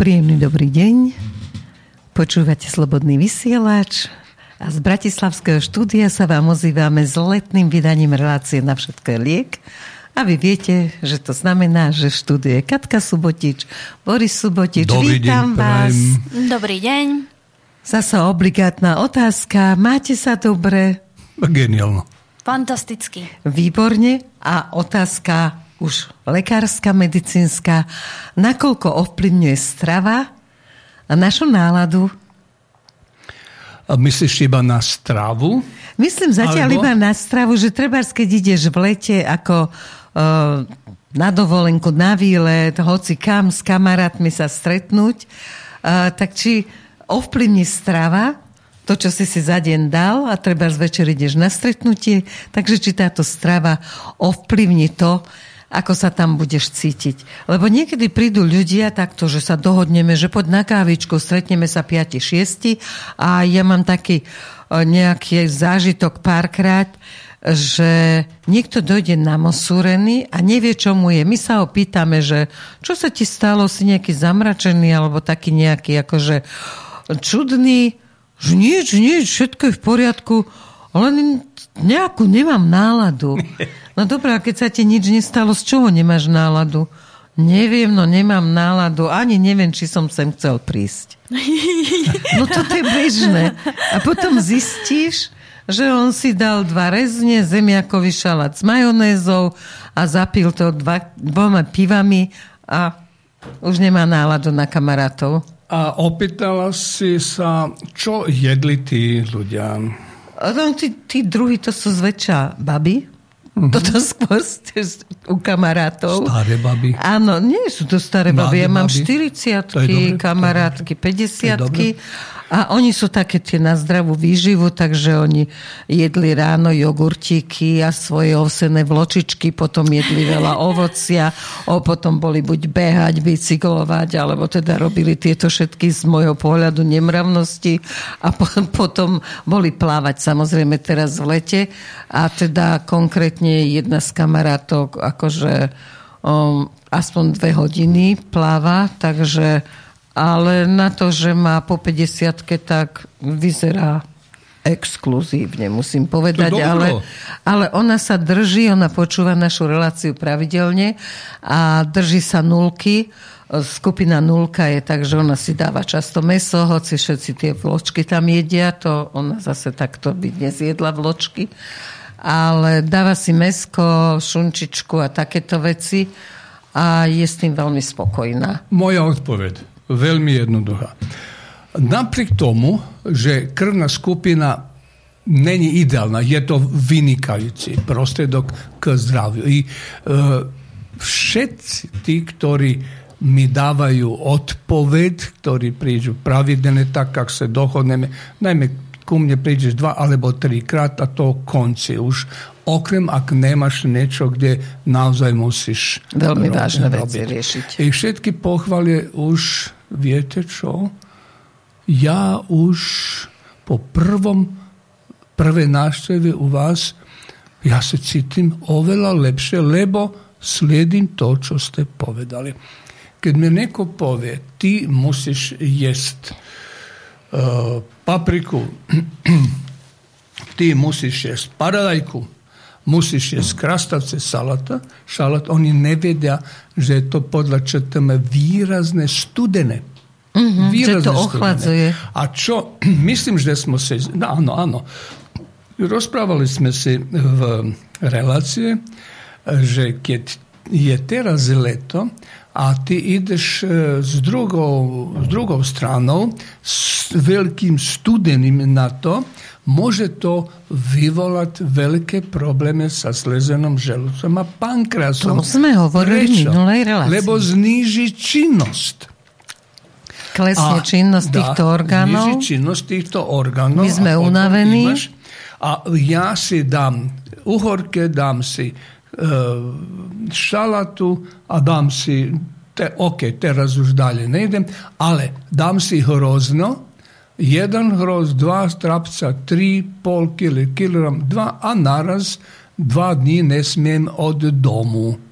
Príjemný dobrý deň. Počúvate Slobodný vysielač a z Bratislavského štúdia sa vám ozývame s letným vydaním relácie na všetko liek. A vy viete, že to znamená, že štúdie Katka Subotič, Boris Subotič, Dobrý vítam deň, vás. prajem. Dobrý deň. Zasa obligátna otázka. Máte sa dobre? Geniálno. Fantasticky. Výborne. A otázka už lekárska, medicínska. Nakoľko ovplyvňuje strava a našu náladu? A myslíš iba na stravu? Myslím zatiaľ Alebo? iba na stravu, že treba, keď ideš v lete ako uh, na dovolenku, na výlet, hoci kam s kamarátmi sa stretnúť, uh, tak či ovplyvní strava to, čo si si za deň dal a treba z večer ideš na stretnutie, takže či táto strava ovplyvní to, ako sa tam budeš cítiť. Lebo niekedy prídu ľudia takto, že sa dohodneme, že poď na kávičku, stretneme sa 5 6 a ja mám taký e, nejaký zážitok párkrát, že niekto dojde namosúrený a nevie, čo mu je. My sa ho pýtame, že čo sa ti stalo, si nejaký zamračený alebo taký nejaký akože čudný, že nič, nič, všetko je v poriadku, len nejakú nemám náladu. No dobré, a keď sa ti nič nestalo, z čoho nemáš náladu? Neviem, no nemám náladu, ani neviem, či som sem chcel prísť. No toto je bežné. A potom zistíš, že on si dal dva rezne, zemiakový šalát s majonézou a zapil to dva, dvoma pivami a už nemá náladu na kamarátov. A opýtala si sa, čo jedli tí ľudia? No, tí, tí druhí to sú zväčša baby. Mm-hmm. Toto skôr ste u kamarátov. Staré baby. Áno, nie sú to staré baby. Ja mám baby. 40 To je dobre, kamarátky, to je 50 a oni sú také tie na zdravú výživu, takže oni jedli ráno jogurtíky a svoje ovsené vločičky, potom jedli veľa ovocia, o, potom boli buď behať, bicyklovať, alebo teda robili tieto všetky z môjho pohľadu nemravnosti. A po, potom boli plávať samozrejme teraz v lete. A teda konkrétne jedna z kamarátok akože um, aspoň dve hodiny pláva, takže ale na to, že má po 50 tak vyzerá exkluzívne, musím povedať, ale, ale ona sa drží, ona počúva našu reláciu pravidelne a drží sa nulky. Skupina nulka je tak, že ona si dáva často meso, hoci všetci tie vločky tam jedia, to ona zase takto by nezjedla vločky, ale dáva si mesko, šunčičku a takéto veci a je s tým veľmi spokojná. Moja odpoveď, veľmi jednoduchá. Napriek tomu, že krvná skupina není ideálna, je to vynikajúci prostredok k zdraviu. I e, všetci tí, ktorí mi dávajú odpoveď, ktorí prídu pravidelne tak, ak sa dohodneme, najmä ku mne prídeš dva alebo trikrát a to konci už. Okrem, ak nemáš niečo, kde naozaj musíš Veľmi vážne veci riešiť. I všetky pochvalie už, viete čo? Ja už po prvom, prvej návšteve u vás, ja sa cítim oveľa lepšie, lebo sledím to, čo ste povedali. Keď mi neko povie, ti musíš jesť uh, papriku, ti musíš jesť paradajku, musíš jesť krastavce salata, šalat, oni nevedia, že je to podľa ČTM výrazne studené. Mhm, že to studené. ochladzuje. A čo, myslím, že smo se, no, áno, áno, rozprávali sme si v relácie, že keď je teraz leto a ty ideš e, s drugou, s drugou stranou, s veľkým studením na to, môže to vyvolať veľké problémy sa slezenom želucom a pankreasom. To sme hovorili v Prečo? minulej relácii. Lebo zníži činnosť. Klesne A- činnosť týchto orgánov. zniží činnosť týchto orgánov. My sme unavení. imaš- a ja si dám uhorke, dám si e, šalatu a dám si, te, ok, teraz už dalje ne idem, ale dám si hrozno, jedan hroz, dva strapca, tri, pol kile, kilogram, dva, a naraz dva dni ne smijem od domu.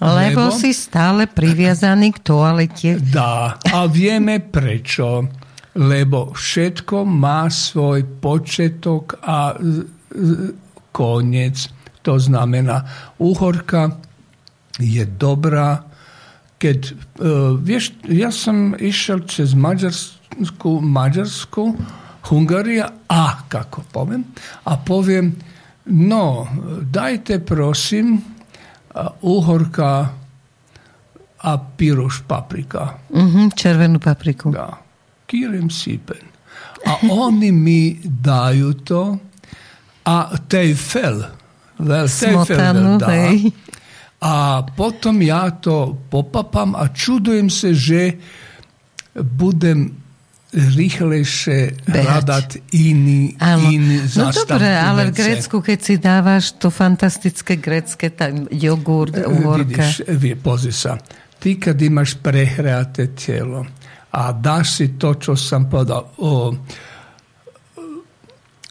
Lebo, lebo si stále priviazaný k toalete. Dá. A vieme prečo. Lebo všetko má svoj početok a koniec. To znamená, uhorka je dobrá, keď, uh, vieš, ja som išiel cez Maďarsku, Maďarsku, Hungaria a, kako poviem, a poviem, no, dajte prosím uhorka a piroš paprika. Mm-hmm, červenú papriku. Da. Kirem sipen. A oni mi daju to, a tejfel, vel, da. Hej. A potom ja to popapam a čudujem se, že budem rýchlejšie hľadať iný, iný No dobre, ale v Grécku, keď si dávaš to fantastické grécke, tak jogurt, e, uhorka. Vidíš, pozri sa. Ty, keď imaš prehráte telo a dáš si to, čo som povedal, o,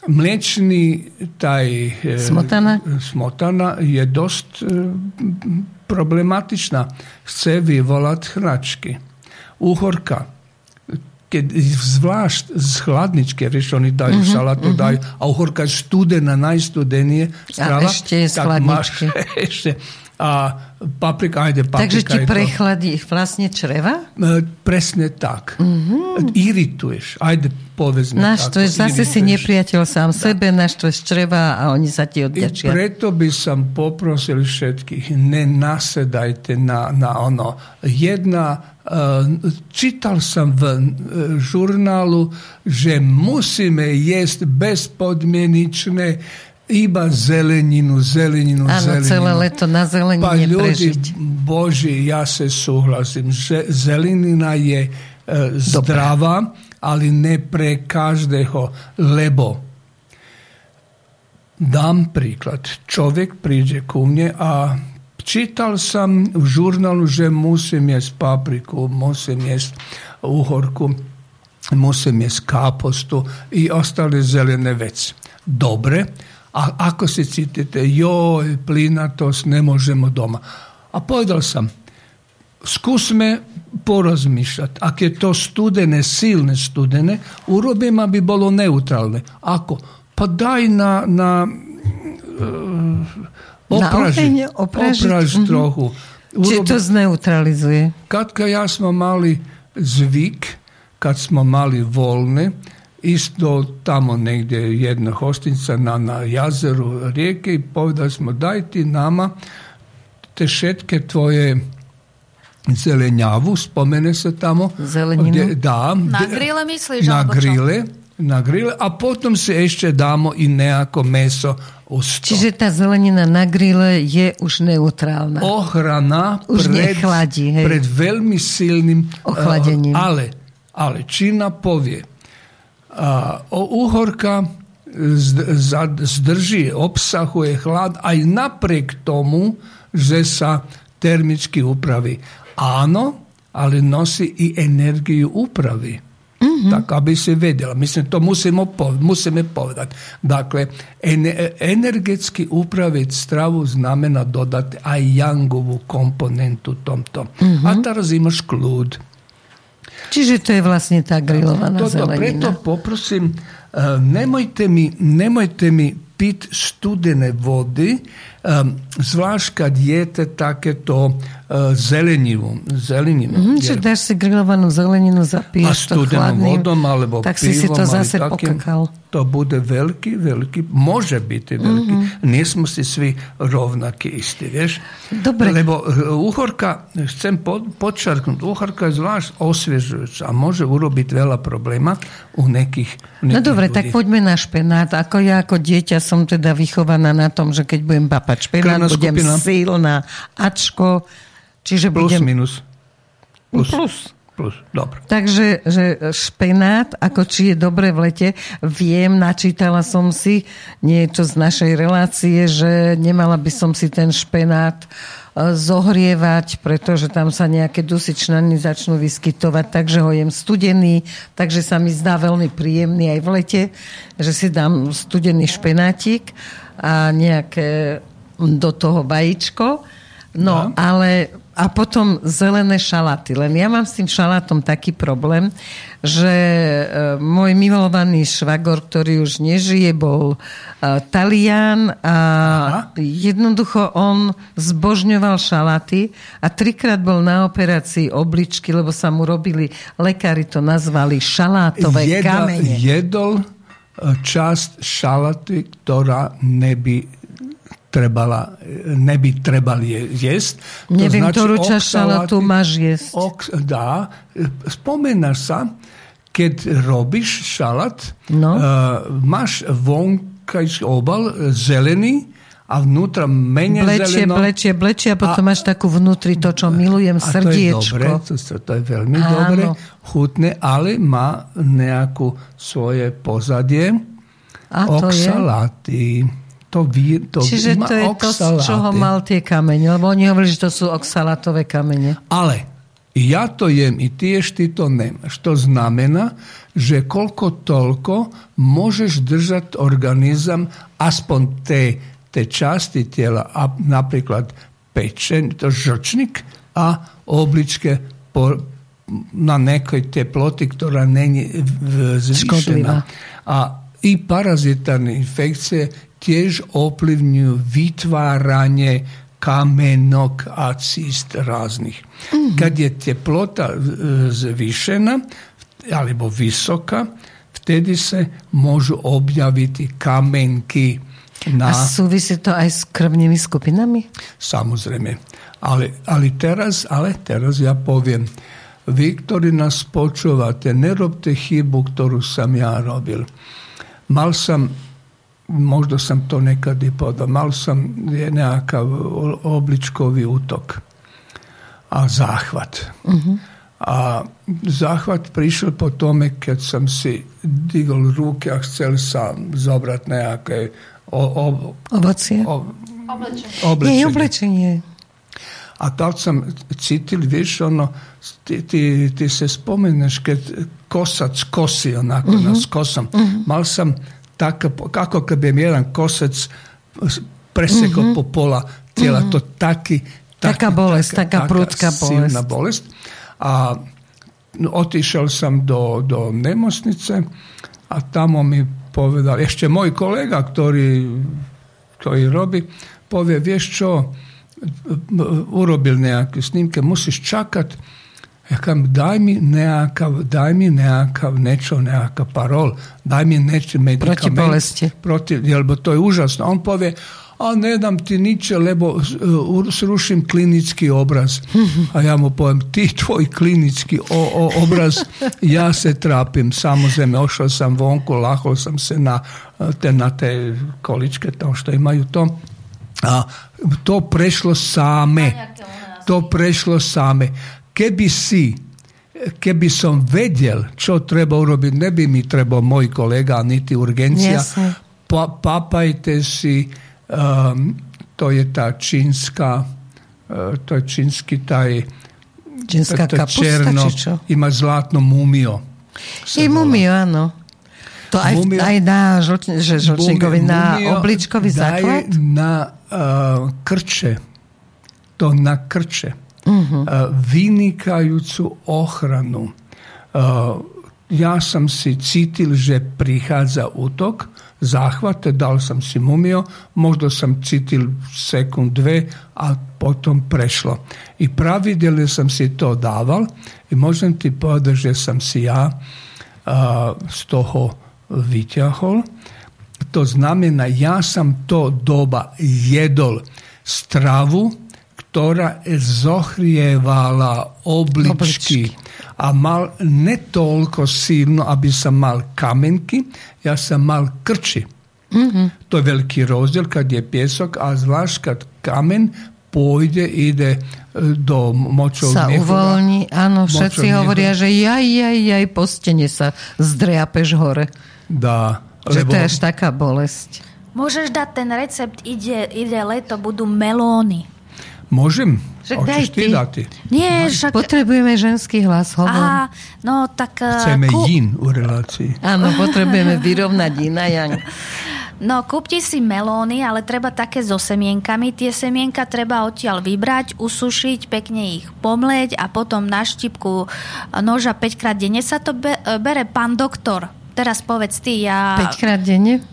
mliečný taj e, smotana. smotana je dosť e, problematičná. Chce vyvolať hračky. Uhorka keď zvlášť z chladničky, vieš, oni dajú mm-hmm, salatu, mm-hmm. dajú, a uhorka studená, najstudenije strava. A ešte chladničky. Máš, ešte, a paprika, ajde, paprika Takže ti prechladí vlastne čreva? E, presne tak. Mm-hmm. Irituješ. Ajde, povedzme je zase si nepriateľ sám da. sebe, je čreva a oni sa ti odďačia. I preto by som poprosil všetkých, nenasedajte na, na ono. Jedna uh, čital som v uh, žurnálu, že musíme jesť bezpodmieničné iba zeleninu, zeleninu, Áno, zeleninu. celé leto na zelenine pa ljudi, Boži, ja se súhlasím, že zelenina je e, zdrava, ali ne pre každého, lebo dám príklad. Čovjek príde ku mne a čital sam v žurnalu, že musím jesť papriku, musím jesť uhorku, musím jesť kapostu i ostale zelene veci. Dobre, a ako se cítite? Joj, plinatost, ne možemo doma. A povedal sam, skúsme porozmišljati. Ako je to studene, silne studene, u robima bi bolo neutralne. Ako? Pa daj na, na uh, opraži, na opraži mhm. trochu. Či to zneutralizuje? Kad ja smo mali zvik, kad smo mali volne, isto tamo negdje jedna hostica na, na jazeru rijeke i povedali smo daj ti nama te šetke tvoje zelenjavu, spomene se tamo. Zeleninu? da. Na grile misliš? Na grile, na grile, a potom se ešte damo i nejako meso uz to. Čiže tá zelenina na grile je už neutrálna. Ochrana už pred, nechladí, hej. pred veľmi silným ochladením. Uh, ale, ale Čína povie, uhorka zdrži, opsahuje hlad, a i tomu že sa termički upravi. Ano, ali nosi i energiju upravi. Mm -hmm. Tako, aby bi se vedjela. Mislim, to musimo, musimo povedati. Dakle, energetski upraviti stravu znamena dodati aj jangovu komponentu tom tom. Mm -hmm. A mhm. teraz imaš klud. Čiže to je vlastne tá grillovaná Toto, zelenina. Preto poprosím, uh, nemojte mi, nemojte mi piť studené vody, zvlášť keď jete takéto uh, zeleninu. Mm, čiže dáš si grillovanú zeleninu, zapiješ to chladným, vodom, alebo tak si si to zase takým, pokakal to bude veľký, veľký, môže byť veľký. Mm-hmm. Nie sme si svi rovnakí istí, vieš? Dobre. Lebo e, uhorka, chcem po, podčarknúť, uhorka je zvlášť osviežujúca a môže urobiť veľa probléma u nekých, nekých No dobre, ľudí. tak poďme na špenát. Ako ja ako dieťa som teda vychovaná na tom, že keď budem papať špenát, Krvná budem skupina. silná, ačko, čiže plus, budem... minus. Plus. plus plus. Dobre. Takže že špenát, ako či je dobre v lete, viem, načítala som si niečo z našej relácie, že nemala by som si ten špenát e, zohrievať, pretože tam sa nejaké dusičnany začnú vyskytovať, takže ho jem studený, takže sa mi zdá veľmi príjemný aj v lete, že si dám studený špenátik a nejaké do toho vajíčko No, ale a potom zelené šalaty. Len ja mám s tým šalátom taký problém, že e, môj milovaný švagor, ktorý už nežije, bol e, Talian a Aha. jednoducho on zbožňoval šalaty a trikrát bol na operácii obličky, lebo sa mu robili, lekári to nazvali šalátové Jeda, kamene. Jedol e, časť šalaty, ktorá neby trebala, ne by trebali jesť. Neviem, znači, ktorú šalatu máš jesť. Ok, dá. Spomenaš sa, keď robíš šalat, no. uh, máš vonkajší obal zelený a vnútra menej blečie, zeleno. Blečie, blečie a potom a, máš takú vnútri to, čo milujem, a srdiečko. To je dobre, to, to je veľmi Áno. dobre, chutné, ale má nejakú svoje pozadie. A to oxalaty. Je? To, vý, to Čiže to je to, z čoho mal tie kamene, lebo oni hovorili, že to sú oxalátové kamene. Ale ja to jem i tiež ty to nemáš. To znamená, že koľko toľko môžeš držať organizam aspoň tej, tej časti tela, a napríklad pečen, to žrčnik a obličke po, na nekoj teploty, ktorá není zvýšená. A i parazitárne infekcie tiež ovplyvňujú vytváranie kamenok a cist ráznych. Mm-hmm. Keď je teplota e, zvýšená alebo vysoká, vtedy sa môžu objaviť kamenky. Na... A súvisí to aj s krvnými skupinami? Samozrejme. Ale, ale, teraz, ale teraz ja poviem, vy, ktorí nás počúvate, nerobte chybu, ktorú som ja robil. Mal som možda sam to nekad i podao. Malo sam je nekakav obličkovi utok, a zahvat. Uh-huh. A zahvat prišao po tome kad sam si digol ruke, a chcel sam zobrat nekakve o, o, ovocije. O, oblečenje. oblečenje. A tad sam citil više ono, ti, ti, ti se spomeneš kad kosac kosi onako uh-huh. nas kosom. Uh-huh. Mal sam tak, ako kad bi jedan kosec presekao mm-hmm. po pola tijela. Mm-hmm. To taki, taki taka bolest, taka, taka prutka bolest. Silna bolest. A otišao sam do, do nemocnice, a tamo mi povedal, ešte môj kolega, ktorý, ktorý robí, povie, vieš čo, urobil nejaké snímke, musíš čakať ja kažem, daj mi nekakav, daj mi nekakav, nečo, nekakav parol, daj mi neči medikament. Protiv bolesti. Protiv, jelbo to je užasno. On povije, a ne dam ti niče, lebo uh, srušim klinički obraz. A ja mu povem, ti tvoj klinički o, o, obraz, ja se trapim, samo zeme, ošao sam vonku, lahol sam se na te, na te količke, to što imaju to. A to prešlo same. To prešlo same keby si keby som vedel, čo treba urobiť, neby mi treba môj kolega, niti urgencia. Pa, papajte si, um, to je tá čínska, uh, to je čínsky taj Čínska to kapusta, černo, či čo? Ima zlatno mumio. I mumio, áno. To aj, mumio, aj na žlčníkovi, na obličkový základ? na uh, krče. To na krče uh-huh. vynikajúcu ochranu. Ja sam si citil, že prichádza útok, záchvat, dal sam si mumio, možda sam citil sekund dve, a potom prešlo. I pravidelne sam si to daval i možem ti povedať, že sam si ja z toho vyťahol. To znamená, ja sam to doba jedol stravu, ktorá zohrievala obličky, obličky. a mal ne toľko silno, aby som mal kamenky, ja som mal krči. Mm-hmm. To je veľký rozdiel, kad je piesok, a zvlášť kad kamen pôjde, ide e, do močov Sa uvoľní, áno, všetci hovoria, že jaj, jaj, jaj, po stene sa zdriapeš hore. Dá. Že lebo... to je až taká bolesť. Môžeš dať ten recept, ide, ide leto, budú melóny. Môžem? Však daj ty. Dati. Nie, však... Potrebujeme ženský hlas, hovor. Aha, no tak... Uh, Chceme ku... yin u relácii. Áno, potrebujeme vyrovnať yin a yang. No, kúpte si melóny, ale treba také so semienkami. Tie semienka treba odtiaľ vybrať, usušiť, pekne ich pomleť a potom na štipku noža 5 krát denne sa to be- bere. Pán doktor, teraz povedz ty, ja... 5 krát denne?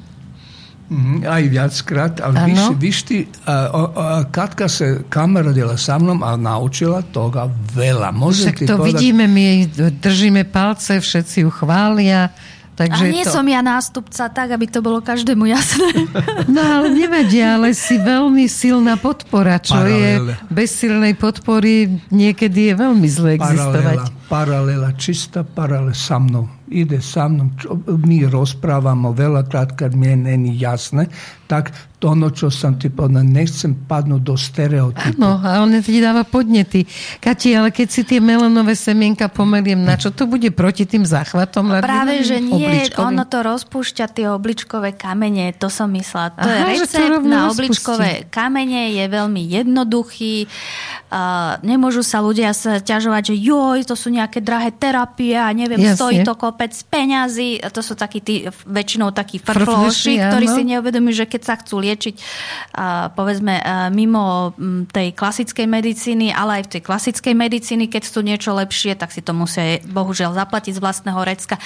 Mm, aj viackrát, ale víš, víš ty, a, a, a Katka sa kamaradila sa mnou a naučila toga veľa. Môžem Však to povedať... vidíme, my jej držíme palce, všetci ju chvália. Takže a nie to... som ja nástupca, tak, aby to bolo každému jasné. No ale nevedia, ale si veľmi silná podpora, čo Paralele. je bez silnej podpory niekedy je veľmi zle existovať. Paralela, paralela čistá paralela sa mnou ide sa mnom, čo, my rozprávamo veľakrát, keď mi není jasné, tak to ono, čo som ti povedal, nechcem padnúť do stereotypu. Áno, a on ti dáva podnety. Kati, ale keď si tie melónové semienka pomeriem, na čo to bude proti tým záchvatom? Práve, že nie, obličkovým? ono to rozpúšťa tie obličkové kamene, to som myslela. To Aha, je recept na obličkové kamene, je veľmi jednoduchý. Uh, nemôžu sa ľudia sa ťažovať, že joj, to sú nejaké drahé terapie a neviem, Jasne. stojí to kopec peňazí. To sú takí tí, väčšinou takí frfloši, ktorí si neuvedomujú, že keď sa chcú liečiť povedzme mimo tej klasickej medicíny, ale aj v tej klasickej medicíny, keď chcú niečo lepšie, tak si to musia bohužiaľ zaplatiť z vlastného recka.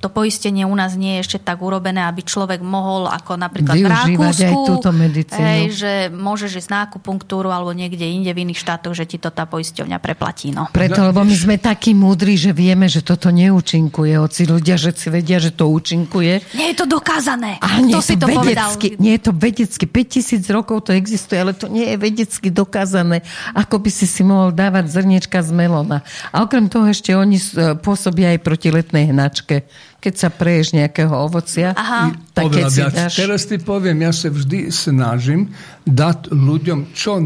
To poistenie u nás nie je ešte tak urobené, aby človek mohol ako napríklad v Rakúsku, aj túto medicínu. Hej, že môžeš ísť na akupunktúru alebo niekde inde v iných štátoch že ti to tá poisťovňa preplatí. No. Preto, lebo my sme takí múdri, že vieme, že toto neúčinkuje. Hoci ľudia, že si vedia, že to účinkuje. Nie je to dokázané. A nie to si to, to vedecky, povedal. Nie je to vedecky. 5000 rokov to existuje, ale to nie je vedecky dokázané. Ako by si si mohol dávať zrniečka z melona. A okrem toho ešte oni e, pôsobia aj proti letnej hnačke keď sa preješ nejakého ovocia, Aha. tak keď si dáš... Teraz ti poviem, ja sa vždy snažím dať ľuďom čo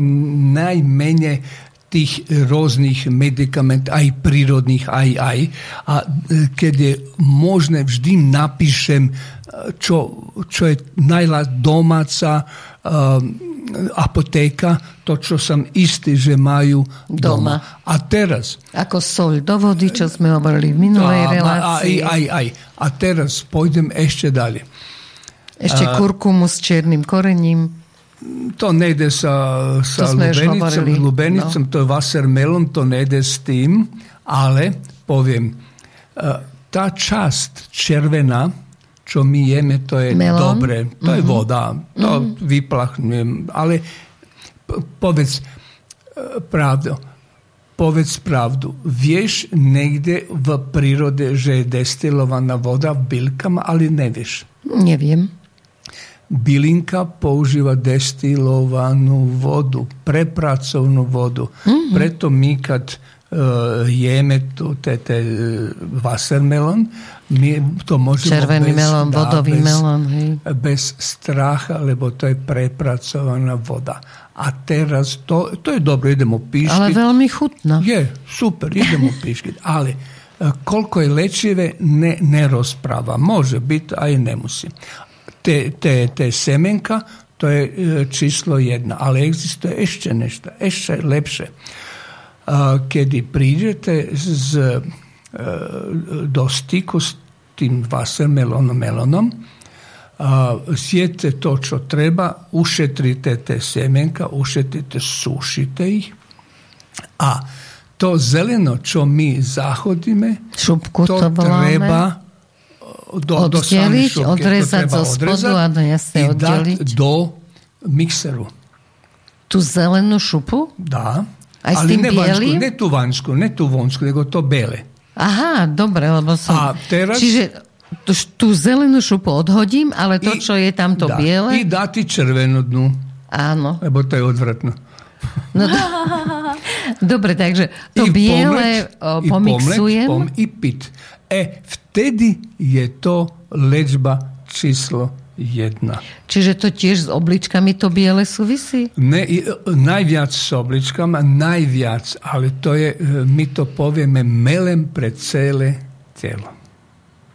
najmenej tých rôznych medikament, aj prírodných, aj aj. A e, keď je možné, vždy napíšem, e, čo, čo je najľa domáca um, apotéka, to, čo som istý, že majú doma. doma. A teraz... Ako sol do vody, čo sme hovorili v minulej a, relácii. Aj, aj, aj. A teraz pôjdem ešte ďalej. Ešte kurkumu s čiernym korením. To nejde sa, sa to lubenicom, lubenicom no. to je wassermelon, to nejde s tým, ale poviem, tá časť červená, čo my jeme, to je Melon? dobre. To mm-hmm. je mhm. voda. To mm-hmm. vyplachnem. Ale povedz e, pravdu. Povedz pravdu. Vieš niekde v prírode, že je destilovaná voda v bylkama, ale nevieš. Neviem. bilinka použiva destilovanu vodu, prepracovnu vodu. Mm-hmm. Preto mi kad uh, jeme to, te, te e, vasermelon, mi to možemo Červeni bez, melon, da, vodovi bez, melon, bez straha, lebo to je prepracovana voda. A teraz to, to je dobro, idemo piškit. Ali veľmi hutna. Je, super, idemo piškit. Ali e, koliko je lečive ne, ne rozprava. Može biti, a i ne musim. Te, te, te semenka, to je e, číslo jedna. Ale existuje ešte nešto, ešte lepšie. Kedy prídete z do styku s tým vasemelonom, melonom, sjete to čo treba, ušetrite te semenka, ušetrite, sušite ih, a to zeleno čo mi Šupku to, to treba do, oddeliť, do odrezať zo spodu, áno, jasne, oddeliť. do mixeru. Tu zelenú šupu? Dá. Aj s tým ne bielým? ne tu vanjsku, ne tu vonsku, nego to bele. Aha, dobre, lebo som... A teraz... Čiže tú zelenú šupu odhodím, ale to, I, čo je tam to da, biele... I dati červenú dnu. Áno. Lebo to je odvratno. No, to... dobre, takže to I biele pomleť, pomixujem. I, pomleť, pom, I pit. E, vtedy je to lečba číslo jedna. Čiže to tiež s obličkami to biele súvisí? Ne, najviac s obličkami, najviac, ale to je, e, my to povieme melem pre celé telo.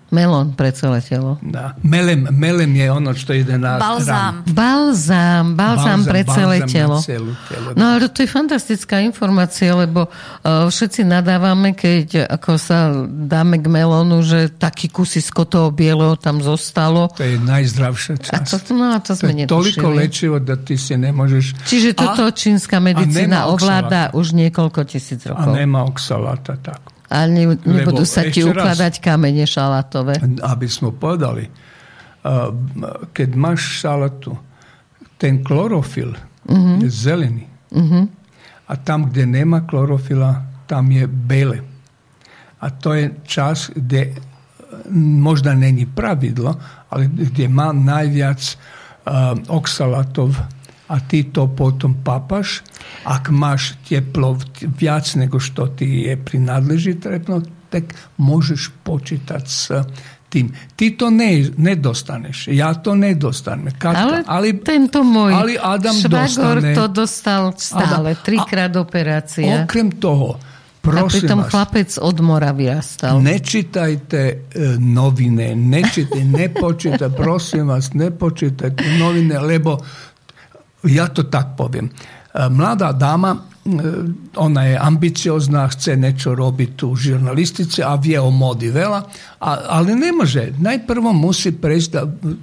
Melón pre celé telo. Da. Melem, melem je ono što ide na Balzám. Balzám, balzám, balzám pre celé telo. telo. No ale to je fantastická informácia, lebo uh, všetci nadávame, keď ako sa dáme k melónu, že taký kusisko toho bieleho tam zostalo. To je najzdravšia časť. A to, no, to, to sme je toliko lečivo, da ty si nemôžeš... Čiže toto a, čínska medicína ovláda už niekoľko tisíc rokov. A nemá oxalata, tak. A ne, nebudú sa ti ukladať raz, kamene šalatové. Aby sme povedali, keď máš šalatu, ten klorofil uh-huh. je zelený. Uh-huh. A tam, kde nema klorofila, tam je bele. A to je čas, kde možda není pravidlo, ale kde má najviac uh, oxalatov a ti to potom papaš, ak maš tjeplo vjac nego što ti je prinadleži trepno, tek možeš počitati s eh, tim. Ti to ne, ne dostaneš, ja to ne dostanem. Katka, ali, ali, ten to moj ali Adam dostane, to dostal stale, Adam, trikrat a, operacija. Okrem toho, Prosim a pritom vas, hlapec od mora stal. Ne čitajte eh, novine, ne čitajte, ne počitajte, prosim vas, ne počitajte novine, lebo ja to tak povim. E, mlada dama, e, ona je ambiciozna, chce nešto robiti u žurnalistici, a vje o modi vela, a, ali ne može. Najprvo musi preći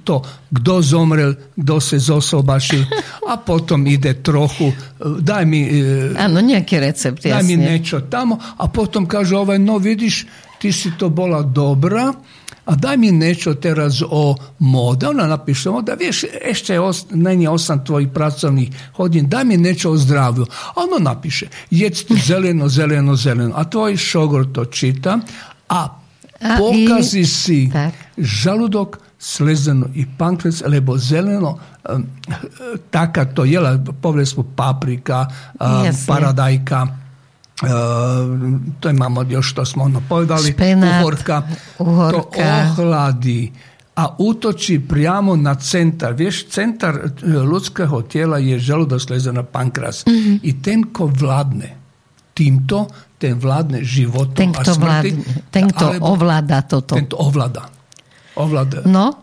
to, kdo zomrel, kdo se zosobaši, a potom ide trohu, e, daj mi... Ano, neki recept, Daj mi nešto tamo, a potom kaže ovaj, no vidiš, ti si to bola dobra, a daj mi niečo teraz o móde. Ona napíše, da vieš, ešte os, není osam tvojich pracovných hodín, daj mi niečo o zdraviu. A ono napíše, jedz zeleno, zeleno, zeleno. A tvoj šogor to čita a, a pokazi i, si tak. žaludok, slezeno i pankreas, lebo zeleno, taká to jela, povedali smo paprika, paradajka, Uh, to imamo još što smo ono povedali, Špenat, uhorka, uhorka, to ohladi, a utoči prijamo na centar. Vieš, centar e, ľudského tela je želudo slezena pankras. Mm -hmm. I ten, ko vládne týmto, ten vládne životom ten, a smrti. Vládne, ten, kto ovláda toto. Ten, to ovláda. ovláda. No,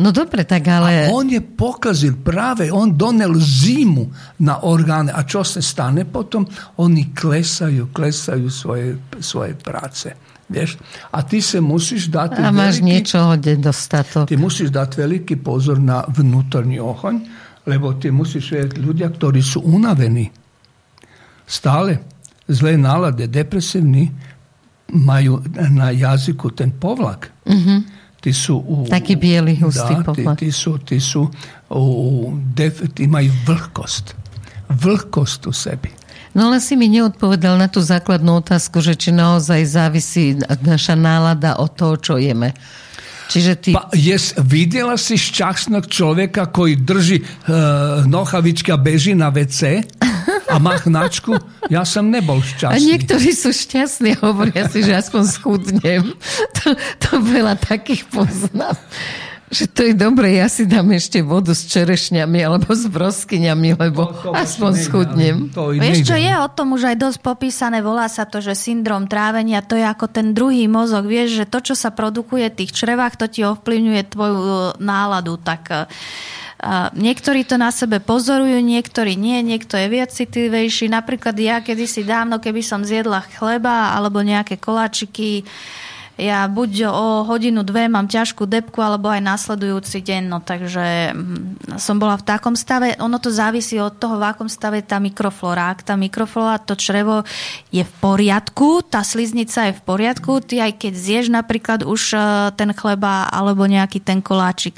No dobre, tak ale... A on je pokazil práve, on donel zimu na orgány. A čo sa stane potom? Oni klesajú, klesajú svoje, svoje práce. Vieš? A ty sa musíš dať... A máš veľký, niečoho dostatok. Ty musíš dať veľký pozor na vnútorný ohoň, lebo ty musíš vedieť ľudia, ktorí sú unavení. Stále zlé nálade, depresívni, majú na jazyku ten povlak. Mm-hmm ti su u, Taki bijeli u da, ti, ti, su, ti su u, def, imaju vlhkost. Vlhkost u sebi. Nalaz mi nje odpovedal na tu zakladnu otázku, že či naozaj zavisi naša nalada od toho, čo jeme. Čiže ty... Pa, jes, videla si šťastného človeka, ktorý drží uh, nohavička beží na WC? a má chnačku. Ja som nebol šťastný. A niektorí sú šťastní hovoria si, že aspoň schudnem. To, to veľa takých poznám. Že to je dobre, ja si dám ešte vodu s čerešňami alebo s broskyňami, lebo to, to aspoň nejde, schudnem. To Vieš, čo je o tom už aj dosť popísané, volá sa to, že syndrom trávenia, to je ako ten druhý mozog. Vieš, že to, čo sa produkuje v tých črevách, to ti ovplyvňuje tvoju náladu. Tak Niektorí to na sebe pozorujú, niektorí nie, niekto je viac citlivejší. Napríklad ja kedysi dávno, keby som zjedla chleba alebo nejaké koláčiky, ja buď o hodinu, dve mám ťažkú depku, alebo aj následujúci deň, no takže mm, som bola v takom stave. Ono to závisí od toho, v akom stave tá mikroflora. Ak tá mikroflora, to črevo je v poriadku, tá sliznica je v poriadku, ty aj keď zješ napríklad už e, ten chleba alebo nejaký ten koláčik,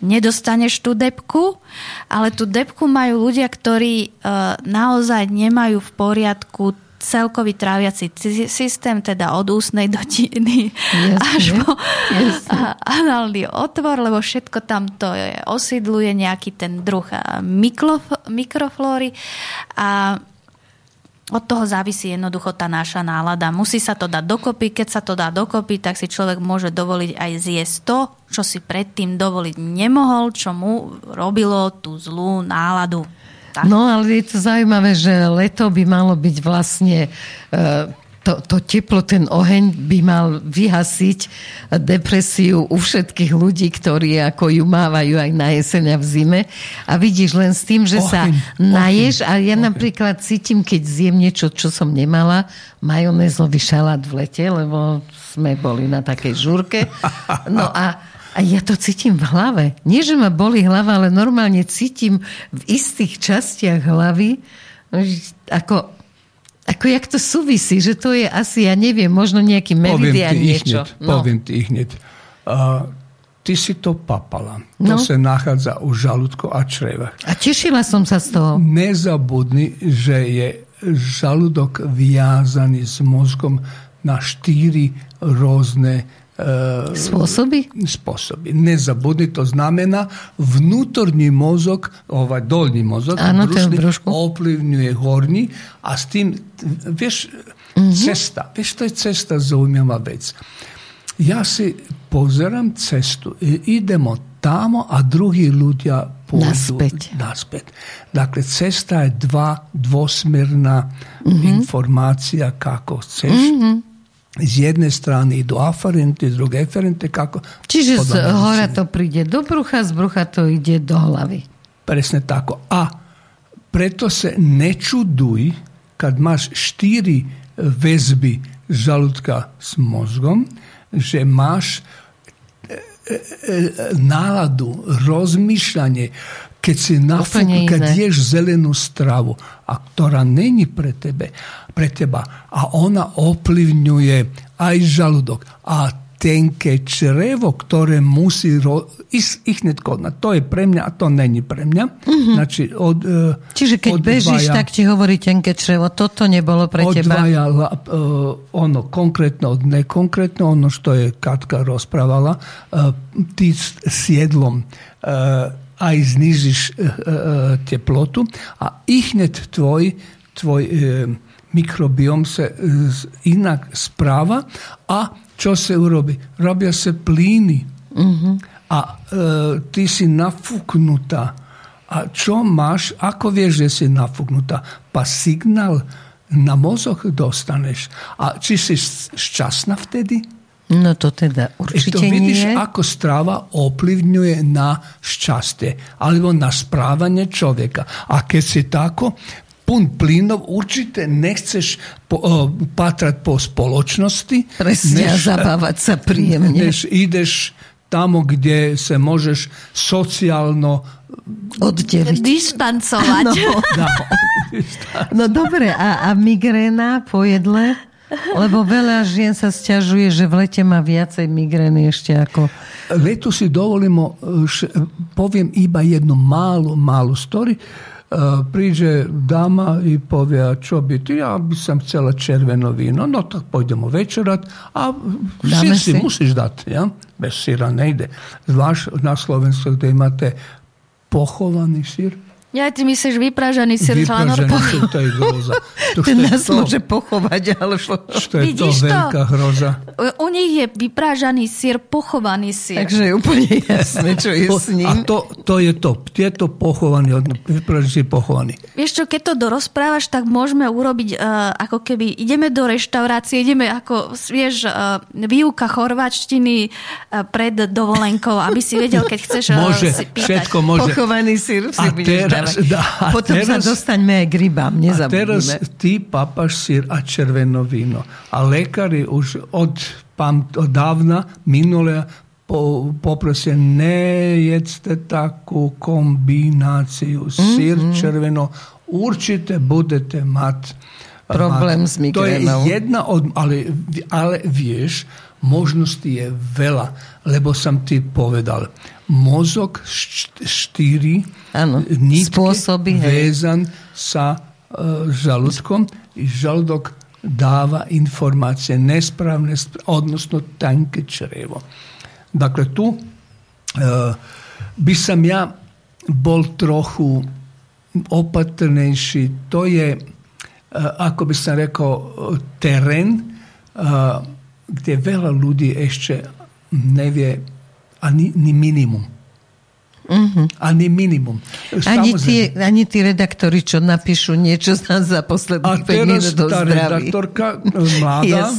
nedostaneš tú depku, ale tú depku majú ľudia, ktorí uh, naozaj nemajú v poriadku celkový tráviaci systém, teda od ústnej do tiny až po análny otvor, lebo všetko tam to je, osídluje nejaký ten druh mikroflóry a od toho závisí jednoducho tá naša nálada. Musí sa to dať dokopy. Keď sa to dá dokopy, tak si človek môže dovoliť aj zjesť to, čo si predtým dovoliť nemohol, čo mu robilo tú zlú náladu. Tak. No ale je to zaujímavé, že leto by malo byť vlastne e, to, to teplo, ten oheň by mal vyhasiť depresiu u všetkých ľudí, ktorí ako ju mávajú aj na jeseň a v zime. A vidíš len s tým, že oheň, sa naješ a ja oheň. napríklad cítim, keď zjem niečo, čo som nemala, majonézový šalát v lete, lebo sme boli na takej žurke. No a a ja to cítim v hlave. Nie, že ma boli hlava, ale normálne cítim v istých častiach hlavy, ako ako jak to súvisí, že to je asi, ja neviem, možno nejaký meridian niečo. Hneď, no. Poviem ti hneď. Uh, ty si to papala. No. To sa nachádza u žalúdku a čreva. A tešila som sa z toho. Nezabudni, že je žalúdok viazaný s mozgom na štyri rôzne spôsoby? Spôsoby. Nezabudni, to znamená, vnútorný mozog, ovaj dolný mozog, Áno, brušný, ovplyvňuje horní a s tým, vieš, mm-hmm. cesta, vieš, to je cesta zaujímavá vec. Ja si pozerám cestu, idemo tamo, a drugi ľudia pôjdu naspäť. naspäť. Dakle, cesta je dva, dvosmerná mm-hmm. informácia, kako chceš. Mm-hmm z jednej strany idú aferenty, z druhej eferenty. Kako, Čiže z hora to príde do brucha, z brucha to ide do hlavy. Presne tako. A preto se ne čuduj kad máš štyri väzby žalúdka s mozgom, že máš e, e, e, náladu, rozmýšľanie, keď si nafúk, keď ješ zelenú stravu, a ktorá není pre tebe, pre teba a ona ovplyvňuje aj žalúdok a tenké črevo, ktoré musí ro- ich, ich netkonať. To je pre mňa a to není pre mňa. Mm-hmm. Znači, od, e, Čiže keď bežíš, tak ti hovorí tenké črevo. Toto nebolo pre teba? Odvaja uh, ono konkrétne od nekonkrétne, ono što je Katka rozprávala, uh, ty s jedlom uh, aj znižiš e, e, teplotu a ich hneď tvoj, tvoj e, mikrobiom se inak správa a čo se urobi? Robia se plíny. Mm-hmm. A e, ty si nafúknutá. A čo máš? Ako vieš, že si nafúknutá? Pa signál na mozog dostaneš. A či si šťastná vtedy? No to teda určite to vidíš, nie. ako strava ovplyvňuje na šťastie alebo na správanie človeka. A keď si tako, pun plynov, určite nechceš po, uh, patrať po spoločnosti. Presne, než, zabávať sa príjemne. Než ideš tamo, kde sa môžeš sociálno oddeliť. Distancovať. No, no, no dobre, a, a migréna po jedle? Lebo veľa žien sa stiažuje, že v lete má viacej migrény ešte ako... Letu si dovolimo, poviem iba jednu málu, málu story. E, príde dama i povie, čo by ty, ja by som chcela červeno víno, no tak pojdemo večerat, a sír si, musíš dať, ja? bez síra nejde. Zvlášť na Slovensku, kde imate pochovaný sír, ja ty myslíš vypražaný sír Vypražaný sír, to je hroza. To Ten nás to, môže pochovať, ale... To je Vidíš to veľká hroza. U nich je vypražaný sír, pochovaný sír. Takže je úplne jasné, čo je s ním. A to, to je to. Tieto pochovaný, vypražený sír pochovaný. Vieš čo, keď to dorozprávaš, tak môžeme urobiť, uh, ako keby ideme do reštaurácie, ideme ako, vieš, uh, výuka chorvačtiny uh, pred dovolenkou, aby si vedel, keď chceš uh, môže, si pýtať. Všetko môže. Pochovaný sír si teraz, ovaj. da, a Potom teraz, sam me griba, ne zabudime. teraz ti papaš sir, a červeno vino. A lekari už od, pamt, od davna, minule, po, poprose ne jedzte takvu kombinaciju sir, mm -hmm. červeno, určite budete mat. Problem mat. s migrenom. To je jedna od, ali, ali vješ, možnosti je vela, lebo sam ti povedal. Mozog štyri ano, nitke spôsoby, väzan sa uh, žalúdkom žalúdok dáva informácie nesprávne, odnosno tanké črevo. Dakle, tu uh, by som ja bol trochu opatrnejší. To je, uh, ako by som rekao, terén, uh, kde veľa ľudí ešte nevie ani ni minimum. Uh-huh. Ani minimum. Ani tí, ani tí redaktori, čo napíšu niečo za, za posledných 5 minút do tá redaktorka mladá,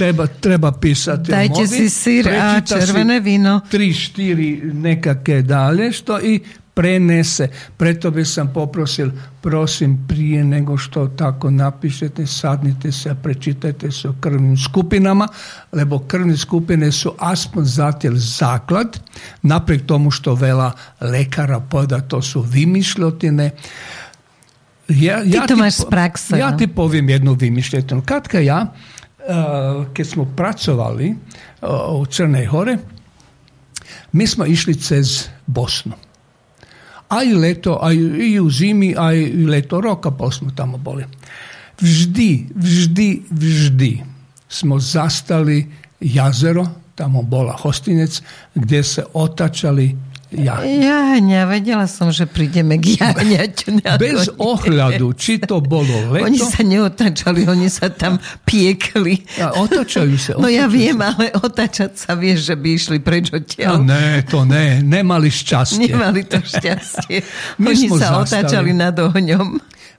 treba, treba písať Dajte movi, si sír a červené víno. 3-4 nekake dalje, što i prenese. Preto bi sam poprosil, prosim, prije nego što tako napišete, sadnite se, a prečitajte se o krvnim skupinama, lebo krvne skupine su aspon zatjel zaklad, naprijed tomu što vela lekara poda, to su vimišljotine, ja, ja ti, to prakse, ja ti poviem jednu vymyšľetinu. Katka ja, uh, keď smo pracovali uh, u Crnej Hore, mi smo išli cez Bosnu aj leto, aj i u zimi, aj leto roka pa smo tamo boli. Vždy, vždy, vždy smo zastali jazero, tamo bola hostinec, gdje se otačali jahňa. Jahňa, vedela som, že prídeme k jahňaťu. Bez ohľadu, či to bolo leto. Oni sa neotačali, oni sa tam piekli. A otačajú sa. Otačajú no ja viem, ale otačať sa vieš, že by išli preč odtiaľ. No ne, to ne, nemali šťastie. Nemali to šťastie. oni sa zastali. otačali nad ohňom.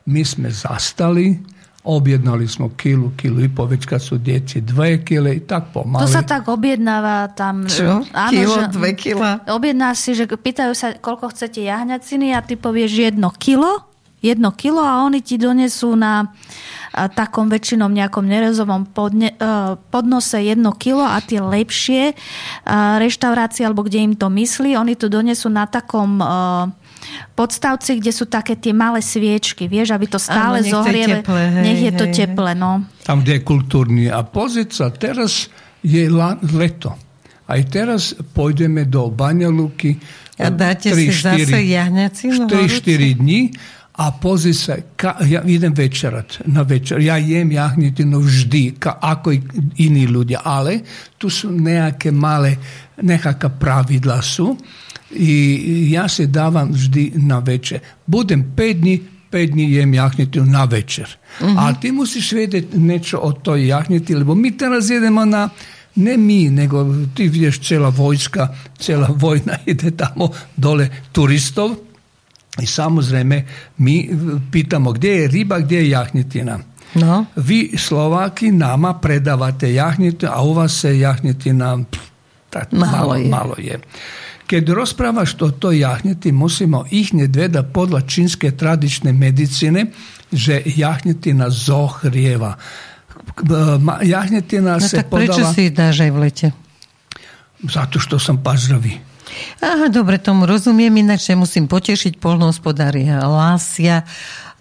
My sme zastali Objednali smo kilu, kilu i po, već kad su djeci dve kile i tak pomali. To sa tak objednáva tam. Čo? Áno, kilo, že, dve kila? Objedná si, že pýtajú sa, koľko chcete jahňaciny a ty povieš jedno kilo, jedno kilo a oni ti donesú na a, takom väčšinom nejakom nerezovom podne, uh, podnose jedno kilo a tie lepšie reštaurácie, alebo kde im to myslí, oni to donesú na takom uh, podstavci, kde sú také tie malé sviečky, vieš, aby to stále Áno, zohrieve. Teple, hej, nech je hej, to teple, no. Tam, kde je kultúrny. A pozica, teraz je leto. Aj teraz pôjdeme do Banja Luky. A dáte 3, si 4, zase jahňacinu 3-4 dní a pozri sa, ka, ja idem večerat na večer, ja jem jahnjetinu vždy, ka, ako i iní ľudia, ale tu sú nejaké malé, nekakva pravidla su i ja se davam vždy na večer. Budem pet dni, pet dni jem jahnjetinu na večer. Uh-huh. A ti musiš vedeti nešto o toj jahnjeti, lebo mi teraz jedemo na ne mi, nego ti vidiš cijela vojska, cijela vojna ide tamo dole turistov i samozrejme mi pitamo gdje je riba, gdje je jahnjetina. No. Vi Slovaki nama predavate jahnjetinu, a u vas se jahnjetina malo, malo je. Malo je. Keď rozprávaš o to jahňeti, musimo ich nedveda podľa čínskej tradičnej medicíny, že jahňetina zohrieva. Jahňetina no se tak prečo si dáš aj v lete? Zato što som pažravý. Aha, dobre, tomu rozumiem, ináč musím potešiť polnohospodári hlásia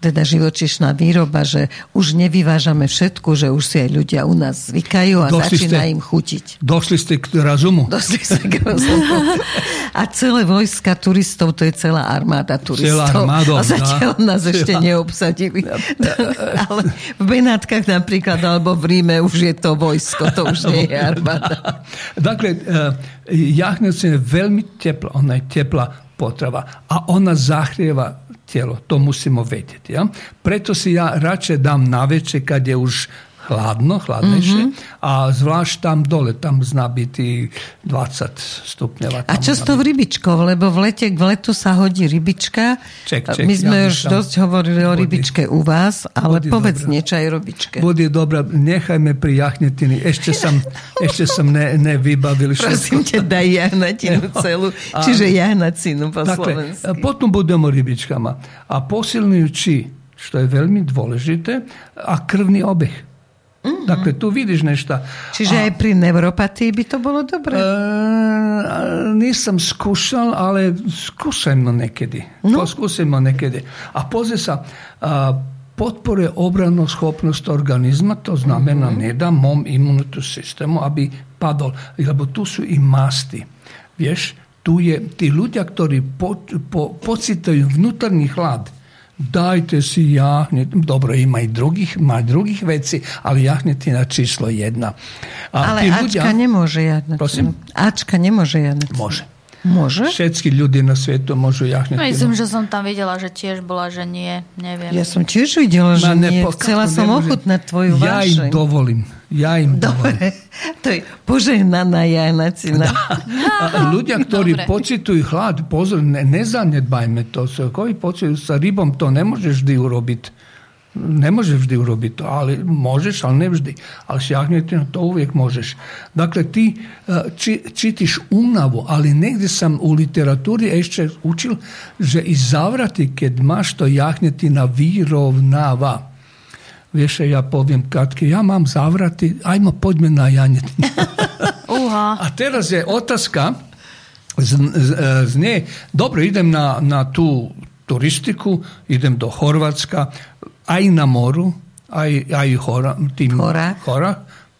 teda živočišná výroba, že už nevyvážame všetko, že už si aj ľudia u nás zvykajú a došli začína ste, im chutiť. Došli ste k rozumu. Došli ste k rozumu. A celé vojska turistov, to je celá armáda turistov. Celá armáda. A zatiaľ nás celá. ešte neobsadili. Ale v Benátkach napríklad, alebo v Ríme už je to vojsko, to už nie je armáda. Dakle, jahňac je veľmi teplá, ona je teplá potrava a ona zahrieva tijelo. To musimo vedjeti. Ja? Preto si ja rače dam naveče kad je už hladno, hladnejšie. Mm-hmm. A zvlášť tam dole, tam zná biti 20 stupňov. A často v rybičkov, lebo v lete k letu sa hodí rybička. Ček, ček, My sme ja už dosť hovorili o rybičke u vás, ale povedz dobra. niečo aj rybičke. Bude dobrá, nechajme pri jahnetiny. Ešte som, ešte som ne, nevybavil Prosím ťa, daj jahnatinu celú. Čiže jahnacinu po dakle, slovensky. Potom budemo rybičkama. A posilňujući, što je veľmi dôležité, a krvný obeh. Mm-hmm. Dakle, tu vidiš nešto. Čiže a, aj pri neuropatii by to bolo dobré? E, nisam skušal, ale skúšajmo nekedy. No. Skúsajmo nekedy. A pozri sa, a, podporuje obranu schopnosť organizma, to znamená, mm-hmm. nedá mom imunitu systému, aby padol. Lebo tu sú i masti. Vieš, tu je, tí ľudia, ktorí po, po, pocitujú vnútorný chlad, dajte si jahnet, dobro ima i drugih, ima drugih veci, ali jahnetina číslo jedna. A ale Ačka ľudia, nemôže jahnetina. Prosím? Ačka nemôže jahnetina. Môže. Môže? Všetky ľudí na svetu môžu jahnetinu. Myslím, že som tam videla, že tiež bola, že nie. Neviem. Ja som tiež videla, že Ma nie. Chcela som ochutnať tvoju ja vášeň. Ja im dovolím. Ja Dobre, to je poželjnana jajnacina. Ljudja, koji počituju hlad, pozor, ne, ne zanjedbajme to. Se, koji počuju sa ribom, to ne možeš di urobiti. Ne možeš vždy urobiti to, ali možeš, ali ne vždy. Ali na to uvijek možeš. Dakle, ti e, či, čitiš unavu, ali negdje sam u literaturi ešte učil, že i zavrati, kad maš to jahnjeti na virovnava. Vieš, ja poviem Katke, ja mám zavrati, ajmo poďme na janjetinu. Uha. A teraz je otázka, z, z, z nje, dobro idem na, na tu turistiku, idem do Horvatska, aj na moru, aj, aj hora, tým hora. hora,